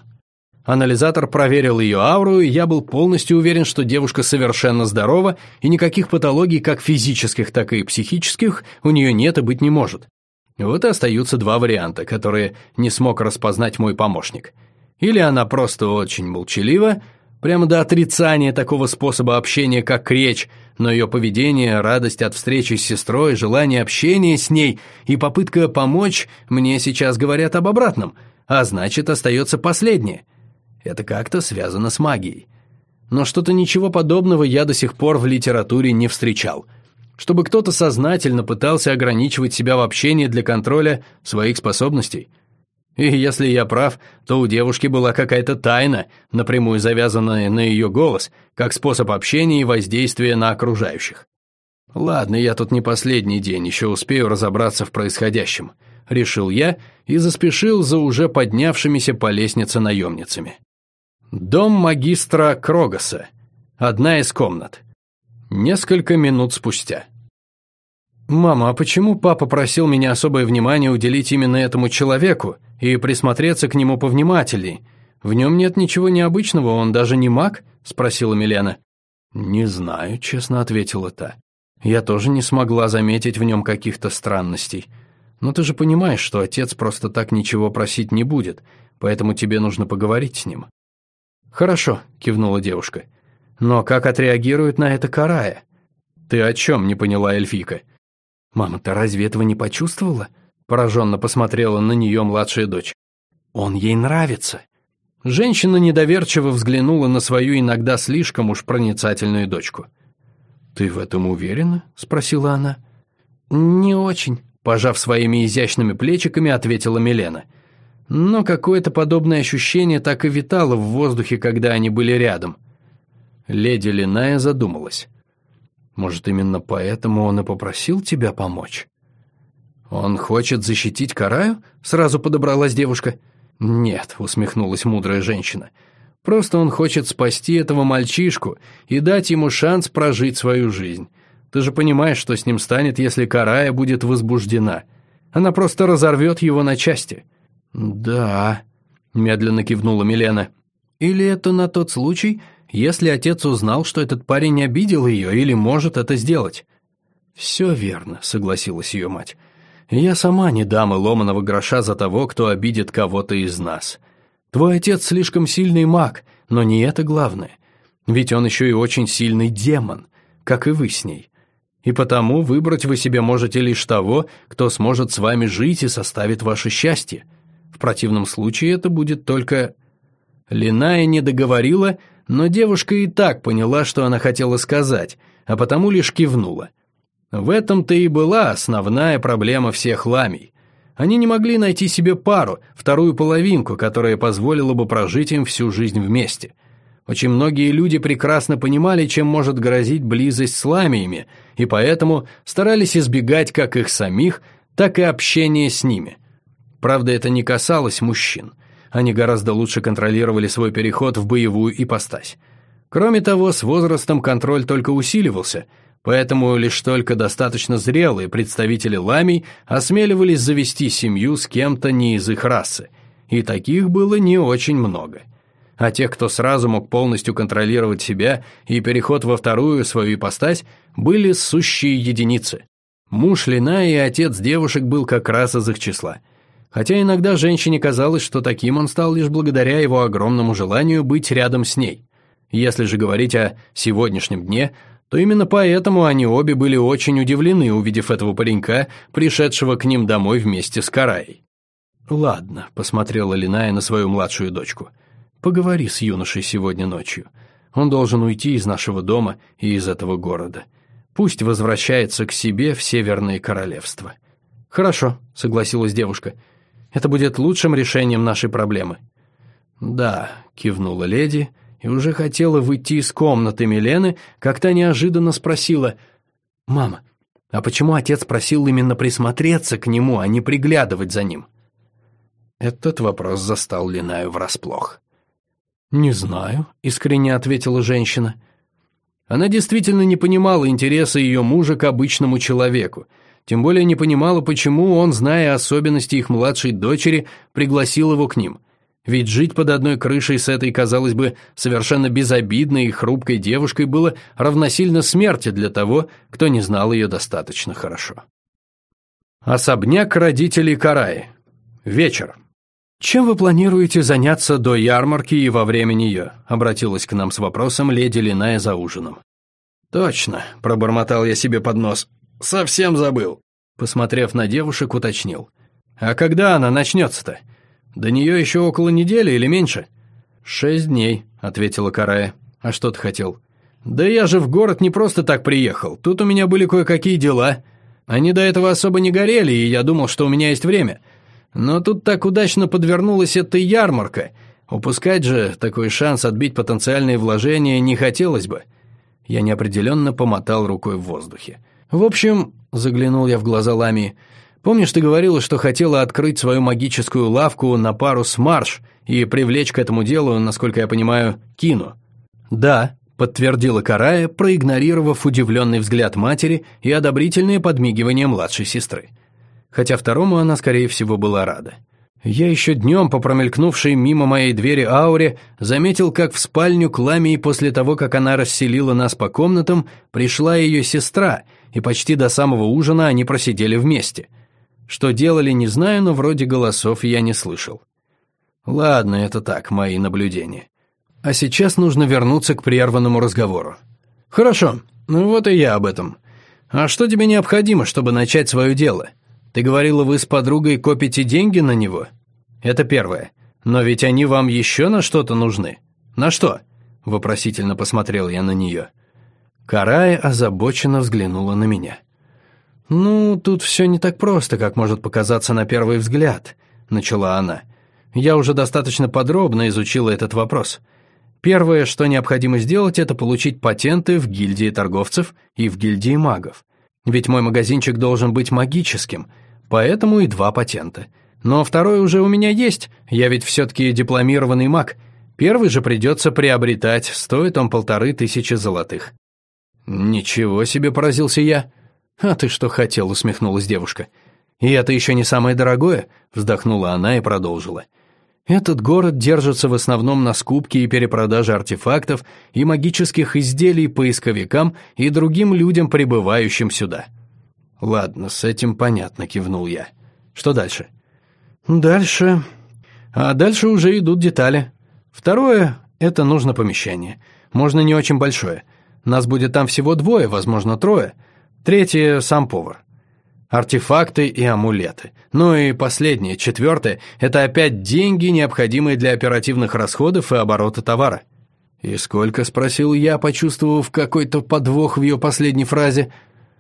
Анализатор проверил ее ауру, и я был полностью уверен, что девушка совершенно здорова, и никаких патологий, как физических, так и психических, у нее нет и быть не может. Вот и остаются два варианта, которые не смог распознать мой помощник – или она просто очень молчалива, прямо до отрицания такого способа общения, как речь, но ее поведение, радость от встречи с сестрой, желание общения с ней и попытка помочь мне сейчас говорят об обратном, а значит, остается последнее. Это как-то связано с магией. Но что-то ничего подобного я до сих пор в литературе не встречал. Чтобы кто-то сознательно пытался ограничивать себя в общении для контроля своих способностей – и если я прав, то у девушки была какая-то тайна, напрямую завязанная на ее голос, как способ общения и воздействия на окружающих. Ладно, я тут не последний день, еще успею разобраться в происходящем, решил я и заспешил за уже поднявшимися по лестнице наемницами. Дом магистра Крогаса. Одна из комнат. Несколько минут спустя. «Мама, а почему папа просил меня особое внимание уделить именно этому человеку и присмотреться к нему повнимательней? В нем нет ничего необычного, он даже не маг?» – спросила Милена. «Не знаю», – честно ответила та. «Я тоже не смогла заметить в нем каких-то странностей. Но ты же понимаешь, что отец просто так ничего просить не будет, поэтому тебе нужно поговорить с ним». «Хорошо», – кивнула девушка. «Но как отреагирует на это Карая?» «Ты о чем?» – не поняла эльфийка. «Мама-то разве этого не почувствовала?» Пораженно посмотрела на нее младшая дочь. «Он ей нравится». Женщина недоверчиво взглянула на свою иногда слишком уж проницательную дочку. «Ты в этом уверена?» – спросила она. «Не очень», – пожав своими изящными плечиками, ответила Милена. Но какое-то подобное ощущение так и витало в воздухе, когда они были рядом. Леди Линая задумалась. Может, именно поэтому он и попросил тебя помочь? Он хочет защитить Караю? Сразу подобралась девушка. Нет, усмехнулась мудрая женщина. Просто он хочет спасти этого мальчишку и дать ему шанс прожить свою жизнь. Ты же понимаешь, что с ним станет, если Карая будет возбуждена. Она просто разорвет его на части. Да, медленно кивнула Милена. Или это на тот случай, если отец узнал, что этот парень обидел ее или может это сделать. «Все верно», — согласилась ее мать. «Я сама не дам и ломаного гроша за того, кто обидит кого-то из нас. Твой отец слишком сильный маг, но не это главное. Ведь он еще и очень сильный демон, как и вы с ней. и потому выбрать вы себе можете лишь того, кто сможет с вами жить и составит ваше счастье. В противном случае это будет только... Линая не договорила, но девушка и так поняла, что она хотела сказать, а потому лишь кивнула. В этом-то и была основная проблема всех ламий. Они не могли найти себе пару, вторую половинку, которая позволила бы прожить им всю жизнь вместе. Очень многие люди прекрасно понимали, чем может грозить близость с ламиями, и поэтому старались избегать как их самих, так и общения с ними. Правда, это не касалось мужчин. Они гораздо лучше контролировали свой переход в боевую ипостась. Кроме того, с возрастом контроль только усиливался – Поэтому лишь только достаточно зрелые представители ламий осмеливались завести семью с кем-то не из их расы, и таких было не очень много. А тех, кто сразу мог полностью контролировать себя и переход во вторую свою ипостась, были сущие единицы. Муж Лина и отец девушек был как раз из их числа. Хотя иногда женщине казалось, что таким он стал лишь благодаря его огромному желанию быть рядом с ней. Если же говорить о сегодняшнем дне – то именно поэтому они обе были очень удивлены, увидев этого паренька, пришедшего к ним домой вместе с Караей. «Ладно», — посмотрела Линая на свою младшую дочку, — «поговори с юношей сегодня ночью. Он должен уйти из нашего дома и из этого города. Пусть возвращается к себе в Северные Королевства». «Хорошо», — согласилась девушка, — «это будет лучшим решением нашей проблемы». «Да», — кивнула леди, — и уже хотела выйти из комнаты Милены, как та неожиданно спросила «Мама, а почему отец просил именно присмотреться к нему, а не приглядывать за ним?» Этот вопрос застал Линаю врасплох. «Не знаю», — искренне ответила женщина. Она действительно не понимала интереса ее мужа к обычному человеку, тем более не понимала, почему он, зная особенности их младшей дочери, пригласил его к ним. Ведь жить под одной крышей с этой, казалось бы, совершенно безобидной и хрупкой девушкой было равносильно смерти для того, кто не знал ее достаточно хорошо. Особняк родителей Караи. Вечер. «Чем вы планируете заняться до ярмарки и во время нее?» обратилась к нам с вопросом леди Линая за ужином. «Точно», — пробормотал я себе под нос. «Совсем забыл», — посмотрев на девушек, уточнил. «А когда она начнется-то?» «До нее еще около недели или меньше?» «Шесть дней», — ответила Карая. «А что ты хотел?» «Да я же в город не просто так приехал. Тут у меня были кое-какие дела. Они до этого особо не горели, и я думал, что у меня есть время. Но тут так удачно подвернулась эта ярмарка. Упускать же такой шанс отбить потенциальные вложения не хотелось бы». Я неопределенно помотал рукой в воздухе. «В общем», — заглянул я в глаза Лами, — Помнишь, ты говорила, что хотела открыть свою магическую лавку на пару с Марш и привлечь к этому делу, насколько я понимаю, Кину?» «Да», — подтвердила Карая, проигнорировав удивленный взгляд матери и одобрительное подмигивание младшей сестры. Хотя второму она, скорее всего, была рада. Я еще днем, по промелькнувшей мимо моей двери ауре, заметил, как в спальню к Ламии после того, как она расселила нас по комнатам, пришла ее сестра, и почти до самого ужина они просидели вместе — что делали, не знаю, но вроде голосов я не слышал. Ладно, это так, мои наблюдения. А сейчас нужно вернуться к прерванному разговору. Хорошо, ну вот и я об этом. А что тебе необходимо, чтобы начать свое дело? Ты говорила, вы с подругой копите деньги на него? Это первое. Но ведь они вам еще на что-то нужны. На что? Вопросительно посмотрел я на нее. Карая озабоченно взглянула на меня. «Ну, тут все не так просто, как может показаться на первый взгляд», — начала она. «Я уже достаточно подробно изучила этот вопрос. Первое, что необходимо сделать, это получить патенты в гильдии торговцев и в гильдии магов. Ведь мой магазинчик должен быть магическим, поэтому и два патента. Но второй уже у меня есть, я ведь все-таки дипломированный маг. Первый же придется приобретать, стоит он полторы тысячи золотых». «Ничего себе», — поразился я. «А ты что хотел?» — усмехнулась девушка. «И это еще не самое дорогое?» — вздохнула она и продолжила. «Этот город держится в основном на скупке и перепродаже артефактов и магических изделий поисковикам и другим людям, прибывающим сюда». «Ладно, с этим понятно», — кивнул я. «Что дальше?» «Дальше...» «А дальше уже идут детали. Второе — это нужно помещение. Можно не очень большое. Нас будет там всего двое, возможно, трое» Третье – сам повар. Артефакты и амулеты. Ну и последнее, четвертое – это опять деньги, необходимые для оперативных расходов и оборота товара. «И сколько?» – спросил я, почувствовав какой-то подвох в ее последней фразе.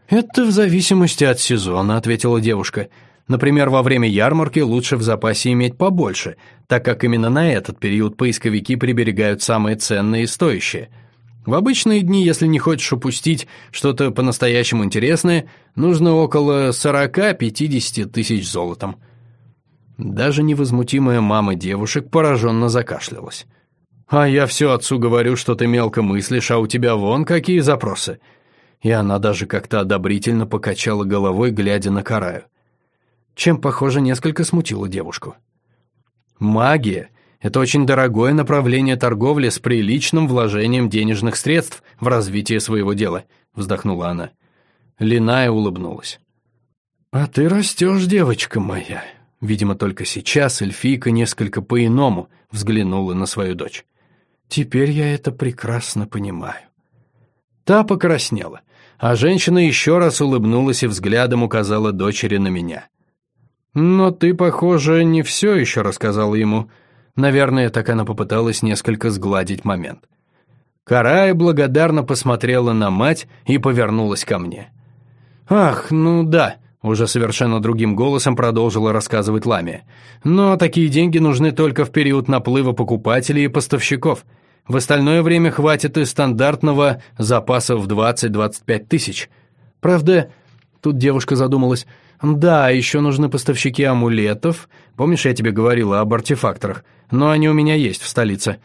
«Это в зависимости от сезона», – ответила девушка. «Например, во время ярмарки лучше в запасе иметь побольше, так как именно на этот период поисковики приберегают самые ценные и стоящие – в обычные дни, если не хочешь упустить что-то по-настоящему интересное, нужно около 40-50 тысяч золотом. Даже невозмутимая мама девушек пораженно закашлялась. «А я все отцу говорю, что ты мелко мыслишь, а у тебя вон какие запросы». И она даже как-то одобрительно покачала головой, глядя на Караю. Чем, похоже, несколько смутило девушку. Магия это очень дорогое направление торговли с приличным вложением денежных средств в развитие своего дела», — вздохнула она. Линая улыбнулась. «А ты растешь, девочка моя». Видимо, только сейчас эльфийка несколько по-иному взглянула на свою дочь. «Теперь я это прекрасно понимаю». Та покраснела, а женщина еще раз улыбнулась и взглядом указала дочери на меня. «Но ты, похоже, не все еще рассказала ему», Наверное, так она попыталась несколько сгладить момент. Карая благодарно посмотрела на мать и повернулась ко мне. «Ах, ну да», — уже совершенно другим голосом продолжила рассказывать Ламия. «Но такие деньги нужны только в период наплыва покупателей и поставщиков. В остальное время хватит и стандартного запаса в 20-25 тысяч. Правда, тут девушка задумалась, да, еще нужны поставщики амулетов. Помнишь, я тебе говорила об артефакторах? но они у меня есть в столице.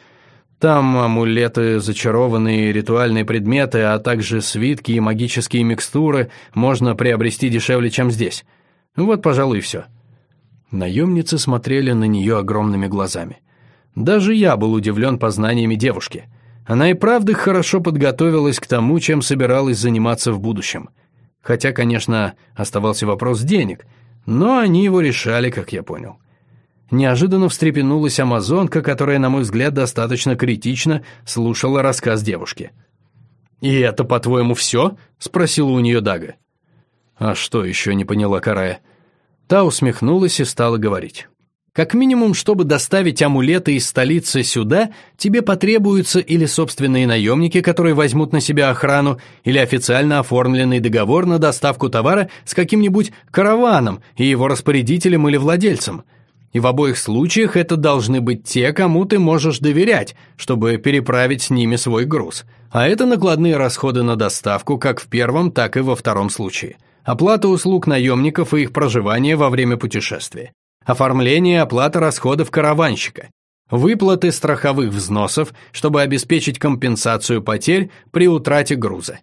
Там амулеты, зачарованные ритуальные предметы, а также свитки и магические микстуры можно приобрести дешевле, чем здесь. Вот, пожалуй, и все». Наемницы смотрели на нее огромными глазами. Даже я был удивлен познаниями девушки. Она и правда хорошо подготовилась к тому, чем собиралась заниматься в будущем. Хотя, конечно, оставался вопрос денег, но они его решали, как я понял. Неожиданно встрепенулась амазонка, которая, на мой взгляд, достаточно критично слушала рассказ девушки. «И это, по-твоему, все?» — спросила у нее Дага. «А что еще не поняла Карая?» Та усмехнулась и стала говорить. «Как минимум, чтобы доставить амулеты из столицы сюда, тебе потребуются или собственные наемники, которые возьмут на себя охрану, или официально оформленный договор на доставку товара с каким-нибудь караваном и его распорядителем или владельцем». И в обоих случаях это должны быть те, кому ты можешь доверять, чтобы переправить с ними свой груз. А это накладные расходы на доставку как в первом, так и во втором случае. Оплата услуг наемников и их проживание во время путешествия. Оформление оплата расходов караванщика. Выплаты страховых взносов, чтобы обеспечить компенсацию потерь при утрате груза.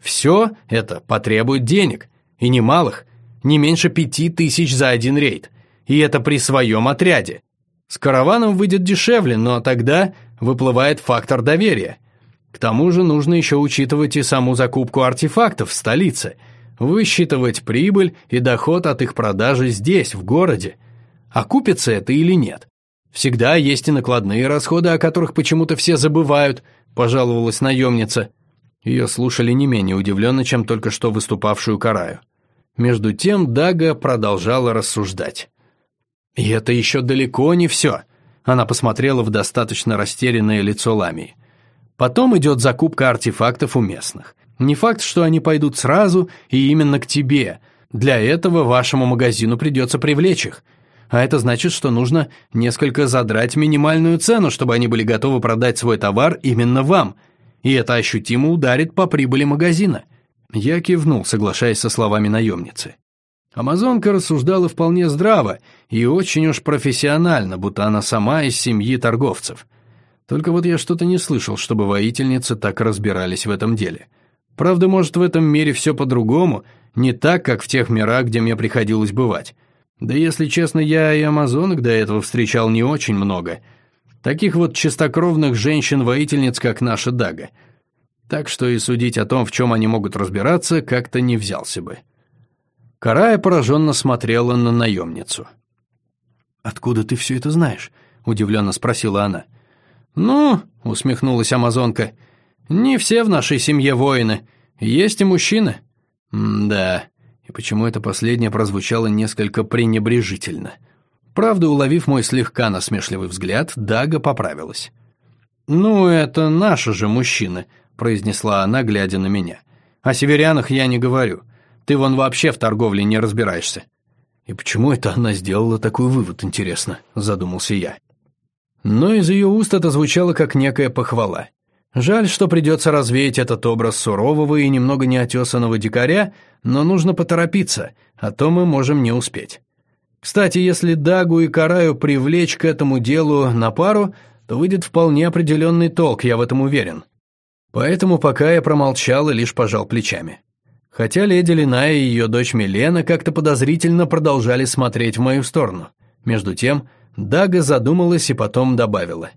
Все это потребует денег, и немалых, не меньше пяти тысяч за один рейд – и это при своем отряде. С караваном выйдет дешевле, но тогда выплывает фактор доверия. К тому же нужно еще учитывать и саму закупку артефактов в столице, высчитывать прибыль и доход от их продажи здесь, в городе. Окупится это или нет? Всегда есть и накладные расходы, о которых почему-то все забывают, пожаловалась наемница. Ее слушали не менее удивленно, чем только что выступавшую Караю. Между тем Дага продолжала рассуждать. И это еще далеко не все. Она посмотрела в достаточно растерянное лицо Ламии. Потом идет закупка артефактов у местных. Не факт, что они пойдут сразу и именно к тебе. Для этого вашему магазину придется привлечь их. А это значит, что нужно несколько задрать минимальную цену, чтобы они были готовы продать свой товар именно вам. И это ощутимо ударит по прибыли магазина. Я кивнул, соглашаясь со словами наемницы. Амазонка рассуждала вполне здраво и очень уж профессионально, будто она сама из семьи торговцев. Только вот я что-то не слышал, чтобы воительницы так разбирались в этом деле. Правда, может, в этом мире все по-другому, не так, как в тех мирах, где мне приходилось бывать. Да если честно, я и амазонок до этого встречал не очень много. Таких вот чистокровных женщин-воительниц, как наша Дага. Так что и судить о том, в чем они могут разбираться, как-то не взялся бы. Карая пораженно смотрела на наемницу. «Откуда ты все это знаешь?» – удивленно спросила она. «Ну», – усмехнулась амазонка, – «не все в нашей семье воины. Есть и мужчины. да, и почему это последнее прозвучало несколько пренебрежительно. Правда, уловив мой слегка насмешливый взгляд, Дага поправилась. «Ну, это наши же мужчины», — произнесла она, глядя на меня. «О северянах я не говорю. Ты вон вообще в торговле не разбираешься». «И почему это она сделала такой вывод, интересно?» – задумался я. Но из ее уст это звучало как некая похвала. Жаль, что придется развеять этот образ сурового и немного неотесанного дикаря, но нужно поторопиться, а то мы можем не успеть. Кстати, если Дагу и Караю привлечь к этому делу на пару, то выйдет вполне определенный толк, я в этом уверен. Поэтому пока я промолчал и лишь пожал плечами. Хотя леди Лина и ее дочь Милена как-то подозрительно продолжали смотреть в мою сторону. Между тем, Дага задумалась и потом добавила.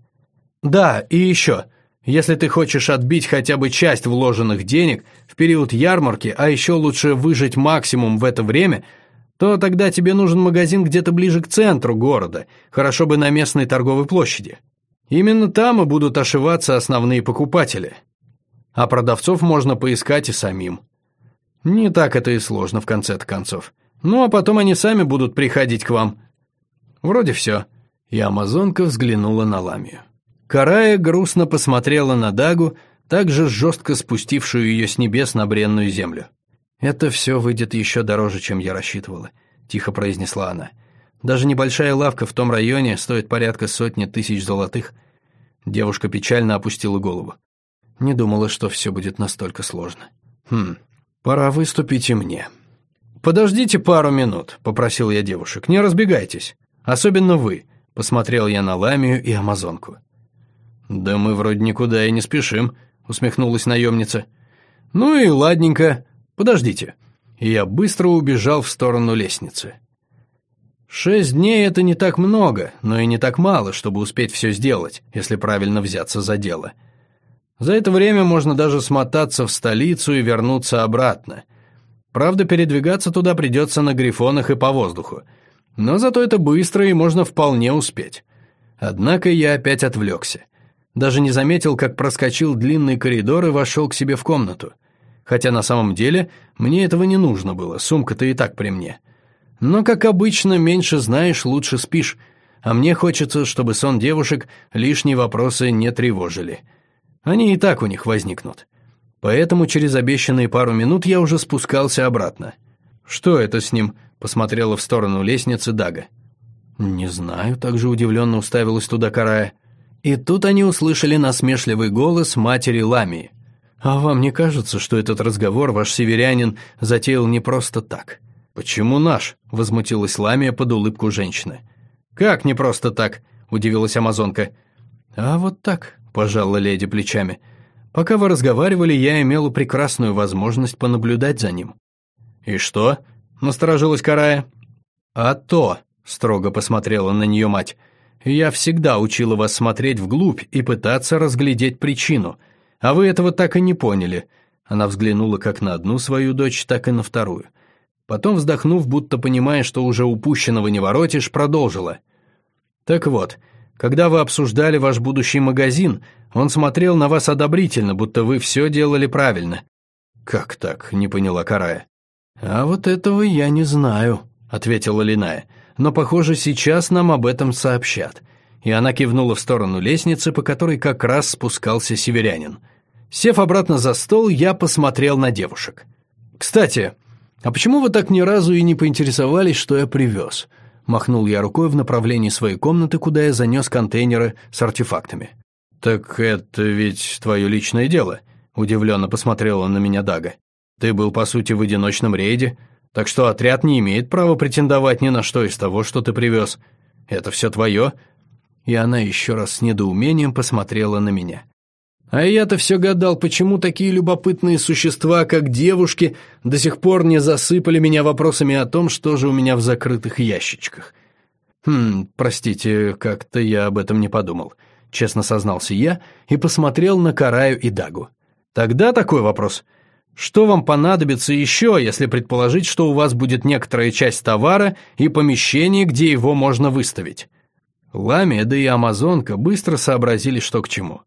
«Да, и еще. Если ты хочешь отбить хотя бы часть вложенных денег в период ярмарки, а еще лучше выжить максимум в это время, то тогда тебе нужен магазин где-то ближе к центру города, хорошо бы на местной торговой площади. Именно там и будут ошиваться основные покупатели. А продавцов можно поискать и самим. Не так это и сложно в конце-то концов. Ну, а потом они сами будут приходить к вам. Вроде все. И амазонка взглянула на Ламию. Карая грустно посмотрела на Дагу, также жестко спустившую ее с небес на бренную землю. «Это все выйдет еще дороже, чем я рассчитывала», — тихо произнесла она. «Даже небольшая лавка в том районе стоит порядка сотни тысяч золотых». Девушка печально опустила голову. Не думала, что все будет настолько сложно. «Хм, пора выступить и мне». «Подождите пару минут», — попросил я девушек, — «не разбегайтесь. Особенно вы», — посмотрел я на Ламию и Амазонку. «Да мы вроде никуда и не спешим», — усмехнулась наемница. «Ну и ладненько, подождите». И я быстро убежал в сторону лестницы. Шесть дней — это не так много, но и не так мало, чтобы успеть все сделать, если правильно взяться за дело. За это время можно даже смотаться в столицу и вернуться обратно. Правда, передвигаться туда придется на грифонах и по воздуху. Но зато это быстро и можно вполне успеть. Однако я опять отвлекся. Даже не заметил, как проскочил длинный коридор и вошел к себе в комнату. Хотя на самом деле мне этого не нужно было, сумка-то и так при мне. Но, как обычно, меньше знаешь, лучше спишь, а мне хочется, чтобы сон девушек лишние вопросы не тревожили. Они и так у них возникнут. Поэтому через обещанные пару минут я уже спускался обратно. «Что это с ним?» — посмотрела в сторону лестницы Дага. «Не знаю», — также удивленно уставилась туда Карая. И тут они услышали насмешливый голос матери Ламии. «А вам не кажется, что этот разговор ваш северянин затеял не просто так?» «Почему наш?» – возмутилась Ламия под улыбку женщины. «Как не просто так?» – удивилась Амазонка. «А вот так», – пожала леди плечами. «Пока вы разговаривали, я имела прекрасную возможность понаблюдать за ним». «И что?» – насторожилась Карая. «А то», – строго посмотрела на нее мать, – я всегда учила вас смотреть вглубь и пытаться разглядеть причину, а вы этого так и не поняли». Она взглянула как на одну свою дочь, так и на вторую. Потом, вздохнув, будто понимая, что уже упущенного не воротишь, продолжила. «Так вот, когда вы обсуждали ваш будущий магазин, он смотрел на вас одобрительно, будто вы все делали правильно». «Как так?» — не поняла Карая. «А вот этого я не знаю», — ответила Линая но, похоже, сейчас нам об этом сообщат. И она кивнула в сторону лестницы, по которой как раз спускался северянин. Сев обратно за стол, я посмотрел на девушек. «Кстати, а почему вы так ни разу и не поинтересовались, что я привез?» Махнул я рукой в направлении своей комнаты, куда я занес контейнеры с артефактами. «Так это ведь твое личное дело», — удивленно посмотрела на меня Дага. «Ты был, по сути, в одиночном рейде, так что отряд не имеет права претендовать ни на что из того, что ты привез. Это все твое». И она еще раз с недоумением посмотрела на меня. А я-то все гадал, почему такие любопытные существа, как девушки, до сих пор не засыпали меня вопросами о том, что же у меня в закрытых ящичках. Хм, простите, как-то я об этом не подумал. Честно сознался я и посмотрел на Караю и Дагу. Тогда такой вопрос — что вам понадобится еще, если предположить, что у вас будет некоторая часть товара и помещение, где его можно выставить? Ламия, да и Амазонка быстро сообразили, что к чему.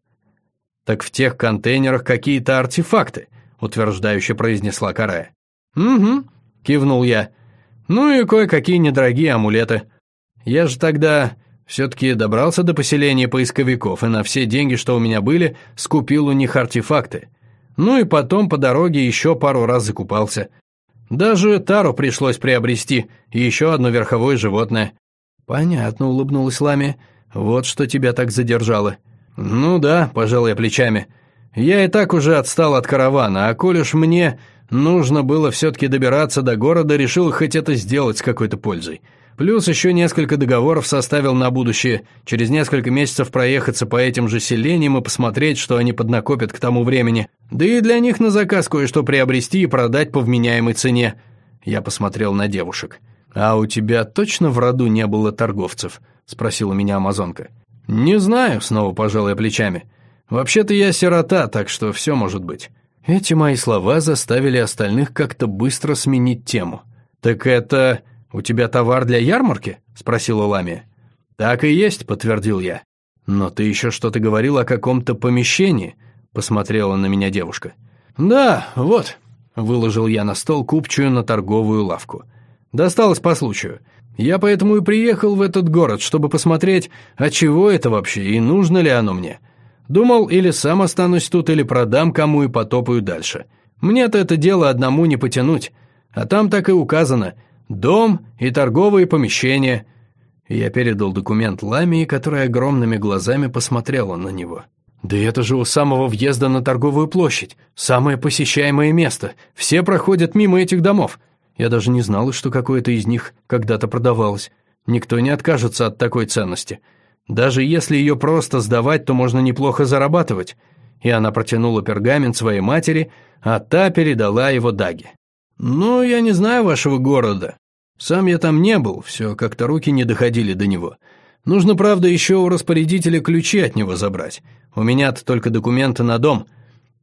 «Так в тех контейнерах какие-то артефакты», утверждающе произнесла Карая. «Угу», — кивнул я. «Ну и кое-какие недорогие амулеты. Я же тогда все-таки добрался до поселения поисковиков и на все деньги, что у меня были, скупил у них артефакты. Ну и потом по дороге еще пару раз закупался. Даже тару пришлось приобрести и еще одно верховое животное». «Понятно», — улыбнулась Лами. «Вот что тебя так задержало». «Ну да», — пожал я плечами. «Я и так уже отстал от каравана, а коль уж мне нужно было все-таки добираться до города, решил хоть это сделать с какой-то пользой. Плюс еще несколько договоров составил на будущее, через несколько месяцев проехаться по этим же селениям и посмотреть, что они поднакопят к тому времени. Да и для них на заказ кое-что приобрести и продать по вменяемой цене». Я посмотрел на девушек. «А у тебя точно в роду не было торговцев?» — спросила меня амазонка. «Не знаю», — снова пожал я плечами. «Вообще-то я сирота, так что все может быть». Эти мои слова заставили остальных как-то быстро сменить тему. «Так это у тебя товар для ярмарки?» — спросила Ламия. «Так и есть», — подтвердил я. «Но ты еще что-то говорил о каком-то помещении», — посмотрела на меня девушка. «Да, вот», — выложил я на стол купчую на торговую лавку. «Досталось по случаю. Я поэтому и приехал в этот город, чтобы посмотреть, а чего это вообще и нужно ли оно мне. Думал, или сам останусь тут, или продам кому и потопаю дальше. Мне-то это дело одному не потянуть. А там так и указано «дом и торговые помещения». Я передал документ Ламии, которая огромными глазами посмотрела на него. «Да это же у самого въезда на торговую площадь, самое посещаемое место. Все проходят мимо этих домов. Я даже не знала, что какое-то из них когда-то продавалось. Никто не откажется от такой ценности. Даже если ее просто сдавать, то можно неплохо зарабатывать. И она протянула пергамент своей матери, а та передала его Даге. «Ну, я не знаю вашего города. Сам я там не был, все как-то руки не доходили до него. Нужно, правда, еще у распорядителя ключи от него забрать. У меня-то только документы на дом.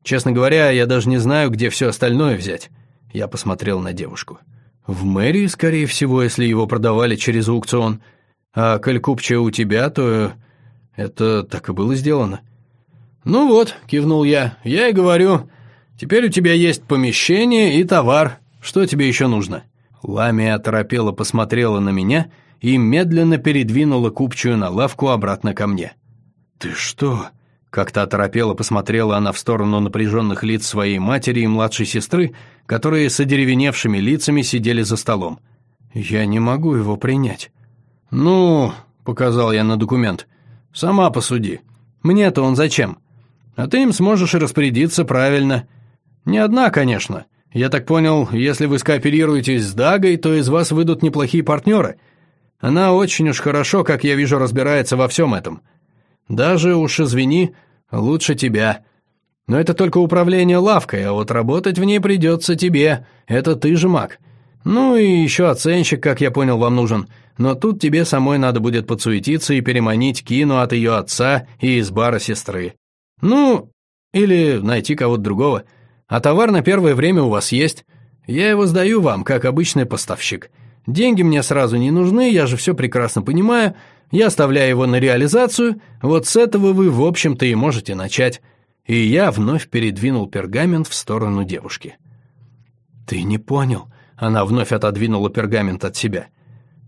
Честно говоря, я даже не знаю, где все остальное взять». Я посмотрел на девушку. «В мэрии, скорее всего, если его продавали через аукцион. А коль купчая у тебя, то это так и было сделано». «Ну вот», — кивнул я, — «я и говорю. Теперь у тебя есть помещение и товар. Что тебе еще нужно?» Ламия оторопела посмотрела на меня и медленно передвинула купчую на лавку обратно ко мне. «Ты что?» Как-то оторопела посмотрела она в сторону напряженных лиц своей матери и младшей сестры, которые с одеревеневшими лицами сидели за столом. «Я не могу его принять». «Ну», — показал я на документ, — «сама посуди. Мне-то он зачем? А ты им сможешь распорядиться правильно. Не одна, конечно. Я так понял, если вы скооперируетесь с Дагой, то из вас выйдут неплохие партнеры. Она очень уж хорошо, как я вижу, разбирается во всем этом. Даже уж извини, лучше тебя. Но это только управление лавкой, а вот работать в ней придется тебе. Это ты же маг. Ну и еще оценщик, как я понял, вам нужен. Но тут тебе самой надо будет подсуетиться и переманить Кину от ее отца и из бара сестры. Ну, или найти кого-то другого. А товар на первое время у вас есть. Я его сдаю вам, как обычный поставщик. Деньги мне сразу не нужны, я же все прекрасно понимаю. Я оставляю его на реализацию, вот с этого вы, в общем-то, и можете начать. И я вновь передвинул пергамент в сторону девушки. «Ты не понял», — она вновь отодвинула пергамент от себя.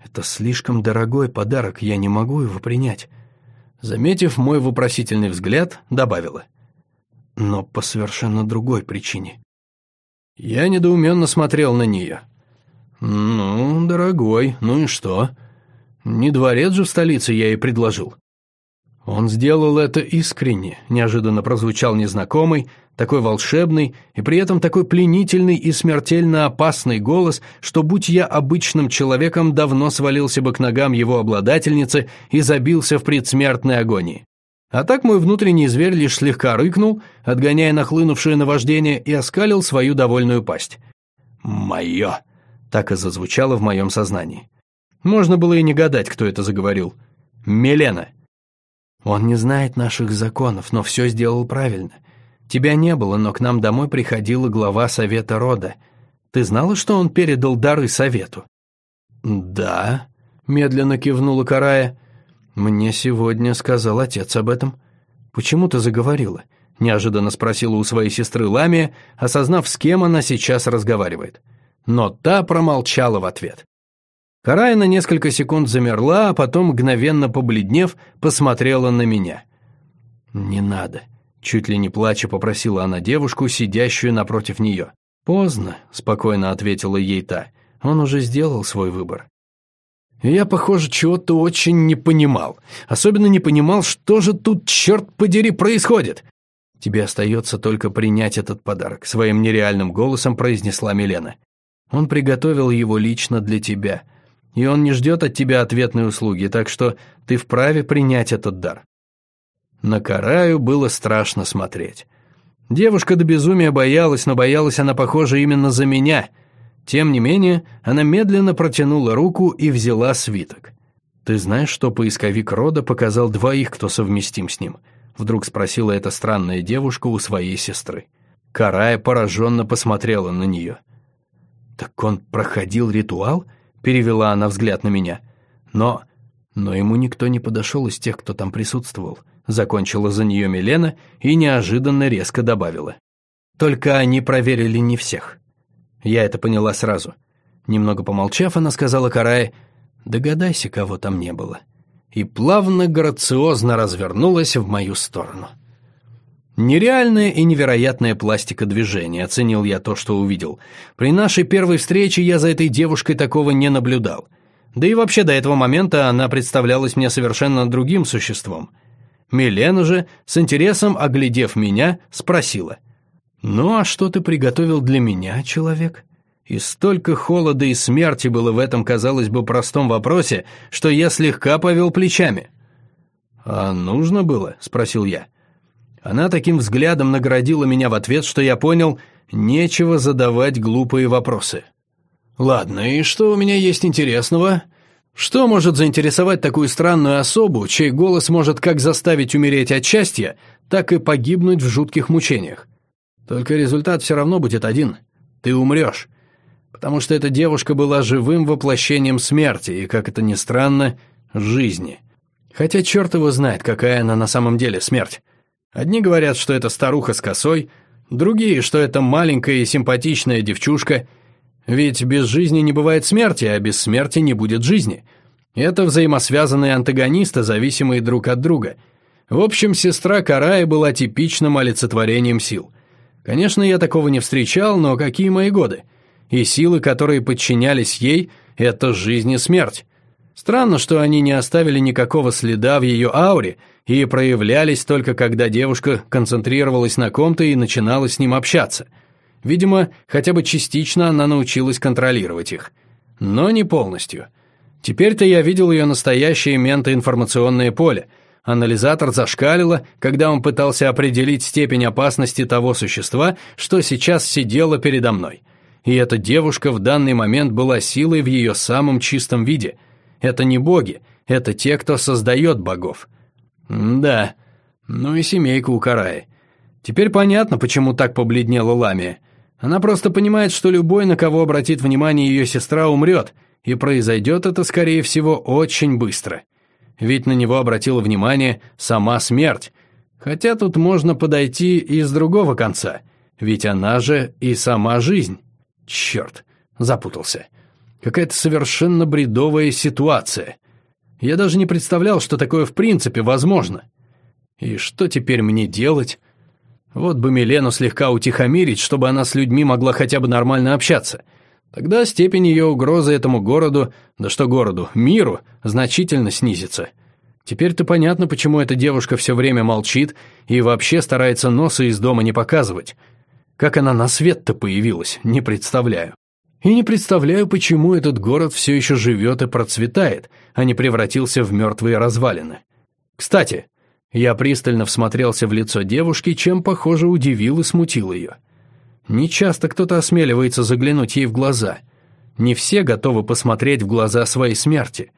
«Это слишком дорогой подарок, я не могу его принять». Заметив мой вопросительный взгляд, добавила. «Но по совершенно другой причине». Я недоуменно смотрел на нее. «Ну, дорогой, ну и что?» Не дворец же в столице я ей предложил. Он сделал это искренне, неожиданно прозвучал незнакомый, такой волшебный и при этом такой пленительный и смертельно опасный голос, что, будь я обычным человеком, давно свалился бы к ногам его обладательницы и забился в предсмертной агонии. А так мой внутренний зверь лишь слегка рыкнул, отгоняя нахлынувшее наваждение, и оскалил свою довольную пасть. «Мое!» — так и зазвучало в моем сознании. Можно было и не гадать, кто это заговорил. Милена. Он не знает наших законов, но все сделал правильно. Тебя не было, но к нам домой приходила глава совета рода. Ты знала, что он передал дары совету? Да, медленно кивнула Карая. Мне сегодня сказал отец об этом. Почему ты заговорила? Неожиданно спросила у своей сестры Ламия, осознав, с кем она сейчас разговаривает. но та промолчала в ответ. Карая несколько секунд замерла, а потом, мгновенно побледнев, посмотрела на меня. «Не надо», — чуть ли не плача попросила она девушку, сидящую напротив нее. «Поздно», — спокойно ответила ей та. «Он уже сделал свой выбор». Я, похоже, чего-то очень не понимал. Особенно не понимал, что же тут, черт подери, происходит. «Тебе остается только принять этот подарок», — своим нереальным голосом произнесла Милена. «Он приготовил его лично для тебя, и он не ждет от тебя ответной услуги, так что ты вправе принять этот дар». На Караю было страшно смотреть. Девушка до безумия боялась, но боялась она, похоже, именно за меня. Тем не менее, она медленно протянула руку и взяла свиток. «Ты знаешь, что поисковик рода показал двоих, кто совместим с ним?» Вдруг спросила эта странная девушка у своей сестры. Карая пораженно посмотрела на нее. «Так он проходил ритуал?» Перевела она взгляд на меня. «Но... но ему никто не подошел из тех, кто там присутствовал». Закончила за нее Милена и неожиданно резко добавила. «Только они проверили не всех». Я это поняла сразу. Немного помолчав, она сказала Карае, «Догадайся, кого там не было» и плавно, грациозно развернулась в мою сторону. Нереальная и невероятная пластика движения, оценил я то, что увидел. При нашей первой встрече я за этой девушкой такого не наблюдал. Да и вообще до этого момента она представлялась мне совершенно другим существом. Милена же, с интересом оглядев меня, спросила. «Ну а что ты приготовил для меня, человек?» И столько холода и смерти было в этом, казалось бы, простом вопросе, что я слегка повел плечами. «А нужно было?» — спросил я. Она таким взглядом наградила меня в ответ, что я понял, нечего задавать глупые вопросы. «Ладно, и что у меня есть интересного?» Что может заинтересовать такую странную особу, чей голос может как заставить умереть от счастья, так и погибнуть в жутких мучениях? Только результат все равно будет один. Ты умрешь потому что эта девушка была живым воплощением смерти и, как это ни странно, жизни. Хотя черт его знает, какая она на самом деле смерть. Одни говорят, что это старуха с косой, другие, что это маленькая и симпатичная девчушка. Ведь без жизни не бывает смерти, а без смерти не будет жизни. Это взаимосвязанные антагонисты, зависимые друг от друга. В общем, сестра Карая была типичным олицетворением сил. Конечно, я такого не встречал, но какие мои годы? и силы, которые подчинялись ей, это жизнь и смерть. Странно, что они не оставили никакого следа в ее ауре и проявлялись только когда девушка концентрировалась на ком-то и начинала с ним общаться. Видимо, хотя бы частично она научилась контролировать их. Но не полностью. Теперь-то я видел ее настоящее ментоинформационное поле. Анализатор зашкалило, когда он пытался определить степень опасности того существа, что сейчас сидело передо мной – и эта девушка в данный момент была силой в ее самом чистом виде. Это не боги, это те, кто создает богов. М да, ну и семейка у Караи. Теперь понятно, почему так побледнела Ламия. Она просто понимает, что любой, на кого обратит внимание ее сестра, умрет, и произойдет это, скорее всего, очень быстро. Ведь на него обратила внимание сама смерть. Хотя тут можно подойти и с другого конца, ведь она же и сама жизнь. Черт, запутался. Какая-то совершенно бредовая ситуация. Я даже не представлял, что такое в принципе возможно. И что теперь мне делать? Вот бы Милену слегка утихомирить, чтобы она с людьми могла хотя бы нормально общаться. Тогда степень ее угрозы этому городу, да что городу, миру, значительно снизится. Теперь-то понятно, почему эта девушка все время молчит и вообще старается носа из дома не показывать. Как она на свет-то появилась, не представляю. И не представляю, почему этот город все еще живет и процветает, а не превратился в мертвые развалины. Кстати, я пристально всмотрелся в лицо девушки, чем, похоже, удивил и смутил ее. Не часто кто-то осмеливается заглянуть ей в глаза. Не все готовы посмотреть в глаза своей смерти.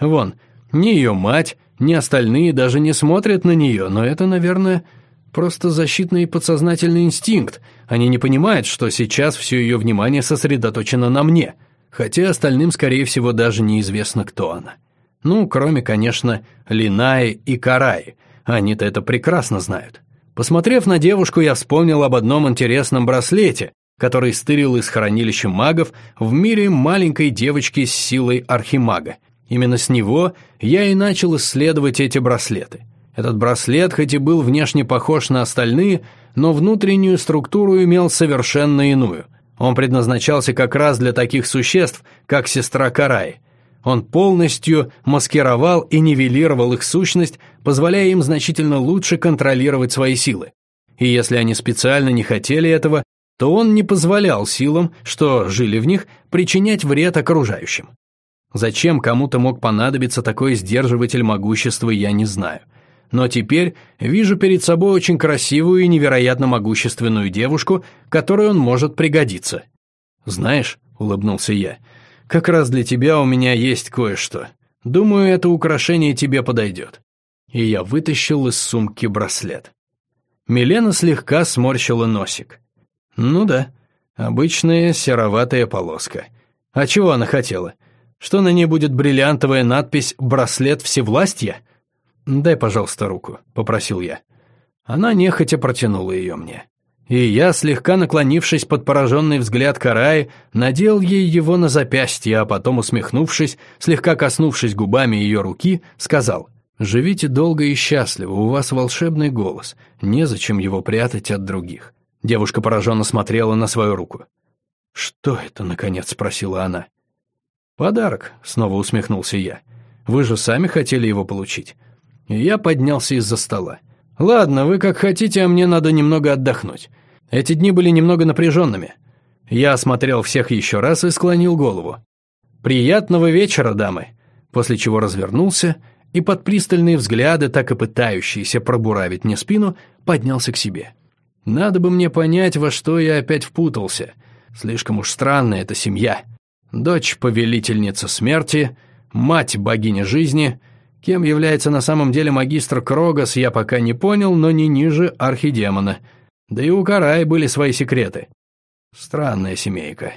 Вон, ни ее мать, ни остальные даже не смотрят на нее, но это, наверное, Просто защитный подсознательный инстинкт. Они не понимают, что сейчас все ее внимание сосредоточено на мне, хотя остальным, скорее всего, даже неизвестно, кто она. Ну, кроме, конечно, Линаи и Караи. Они-то это прекрасно знают. Посмотрев на девушку, я вспомнил об одном интересном браслете, который стырил из хранилища магов в мире маленькой девочки с силой архимага. Именно с него я и начал исследовать эти браслеты. Этот браслет хоть и был внешне похож на остальные, но внутреннюю структуру имел совершенно иную. Он предназначался как раз для таких существ, как сестра Караи. Он полностью маскировал и нивелировал их сущность, позволяя им значительно лучше контролировать свои силы. И если они специально не хотели этого, то он не позволял силам, что жили в них, причинять вред окружающим. Зачем кому-то мог понадобиться такой сдерживатель могущества, я не знаю. Но теперь вижу перед собой очень красивую и невероятно могущественную девушку, которой он может пригодиться. «Знаешь», — улыбнулся я, — «как раз для тебя у меня есть кое-что. Думаю, это украшение тебе подойдет». И я вытащил из сумки браслет. Милена слегка сморщила носик. «Ну да, обычная сероватая полоска. А чего она хотела?» Что на ней будет бриллиантовая надпись «Браслет всевластья»? «Дай, пожалуйста, руку», — попросил я. Она нехотя протянула ее мне. И я, слегка наклонившись под пораженный взгляд Караи, надел ей его на запястье, а потом, усмехнувшись, слегка коснувшись губами ее руки, сказал «Живите долго и счастливо, у вас волшебный голос, незачем его прятать от других». Девушка пораженно смотрела на свою руку. «Что это?» — наконец спросила она. «Подарок», — снова усмехнулся я. «Вы же сами хотели его получить». Я поднялся из-за стола. «Ладно, вы как хотите, а мне надо немного отдохнуть. Эти дни были немного напряженными». Я осмотрел всех еще раз и склонил голову. «Приятного вечера, дамы!» После чего развернулся и под пристальные взгляды, так и пытающиеся пробуравить мне спину, поднялся к себе. «Надо бы мне понять, во что я опять впутался. Слишком уж странная эта семья». Дочь повелительница смерти, мать богини жизни. Кем является на самом деле магистр Крогас, я пока не понял, но не ниже архидемона. Да и у Карай были свои секреты. Странная семейка.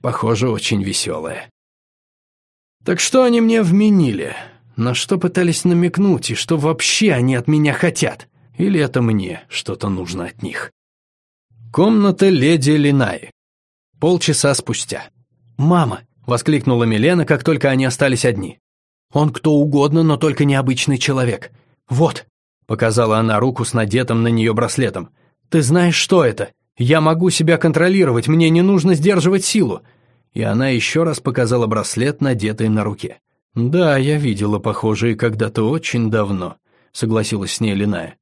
Похоже, очень веселая. Так что они мне вменили? На что пытались намекнуть, и что вообще они от меня хотят? Или это мне что-то нужно от них? Комната леди Линай. Полчаса спустя. «Мама!» — воскликнула Милена, как только они остались одни. «Он кто угодно, но только необычный человек. Вот!» — показала она руку с надетым на нее браслетом. «Ты знаешь, что это? Я могу себя контролировать, мне не нужно сдерживать силу!» И она еще раз показала браслет, надетый на руке. «Да, я видела похожие когда-то очень давно», — согласилась с ней Линая.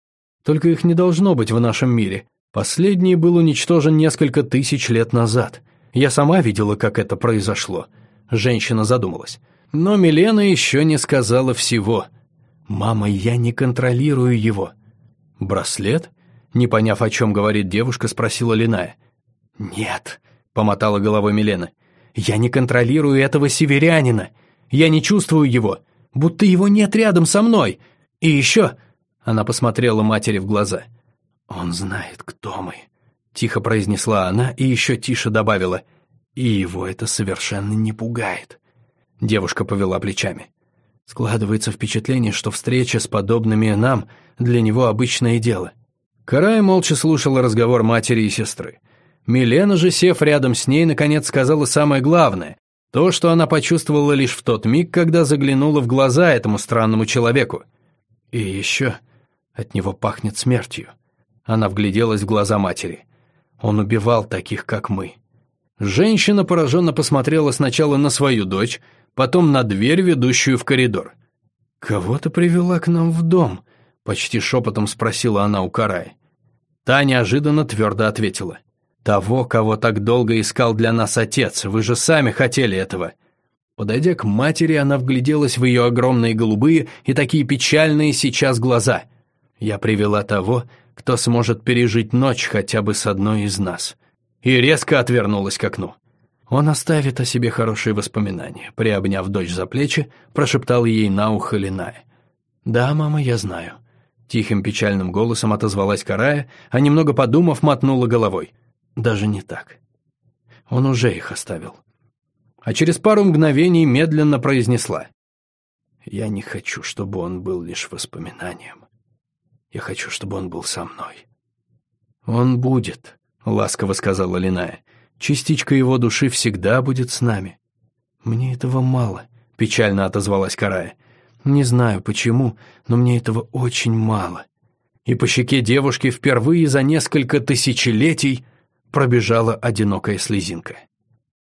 «Только их не должно быть в нашем мире. Последний был уничтожен несколько тысяч лет назад. Я сама видела, как это произошло. Женщина задумалась. Но Милена еще не сказала всего. «Мама, я не контролирую его». «Браслет?» Не поняв, о чем говорит девушка, спросила Линая. «Нет», — помотала головой Милена. «Я не контролирую этого северянина. Я не чувствую его, будто его нет рядом со мной. И еще...» Она посмотрела матери в глаза. «Он знает, кто мы. Тихо произнесла она и еще тише добавила. И его это совершенно не пугает. Девушка повела плечами. Складывается впечатление, что встреча с подобными нам для него обычное дело. Карая молча слушала разговор матери и сестры. Милена же, сев рядом с ней, наконец сказала самое главное, то, что она почувствовала лишь в тот миг, когда заглянула в глаза этому странному человеку. И еще от него пахнет смертью. Она вгляделась в глаза матери. Он убивал таких, как мы. Женщина пораженно посмотрела сначала на свою дочь, потом на дверь, ведущую в коридор. «Кого ты привела к нам в дом?» — почти шепотом спросила она у Карай. Та неожиданно твердо ответила. «Того, кого так долго искал для нас отец, вы же сами хотели этого». Подойдя к матери, она вгляделась в ее огромные голубые и такие печальные сейчас глаза. «Я привела того, кто сможет пережить ночь хотя бы с одной из нас. И резко отвернулась к окну. Он оставит о себе хорошие воспоминания. Приобняв дочь за плечи, прошептал ей на ухо Линая. «Да, мама, я знаю». Тихим печальным голосом отозвалась Карая, а немного подумав, мотнула головой. «Даже не так. Он уже их оставил». А через пару мгновений медленно произнесла. «Я не хочу, чтобы он был лишь воспоминанием. Я хочу, чтобы он был со мной». «Он будет», — ласково сказала Линая. Частичка его души всегда будет с нами. Мне этого мало, печально отозвалась Карая. Не знаю почему, но мне этого очень мало. И по щеке девушки впервые за несколько тысячелетий пробежала одинокая слезинка.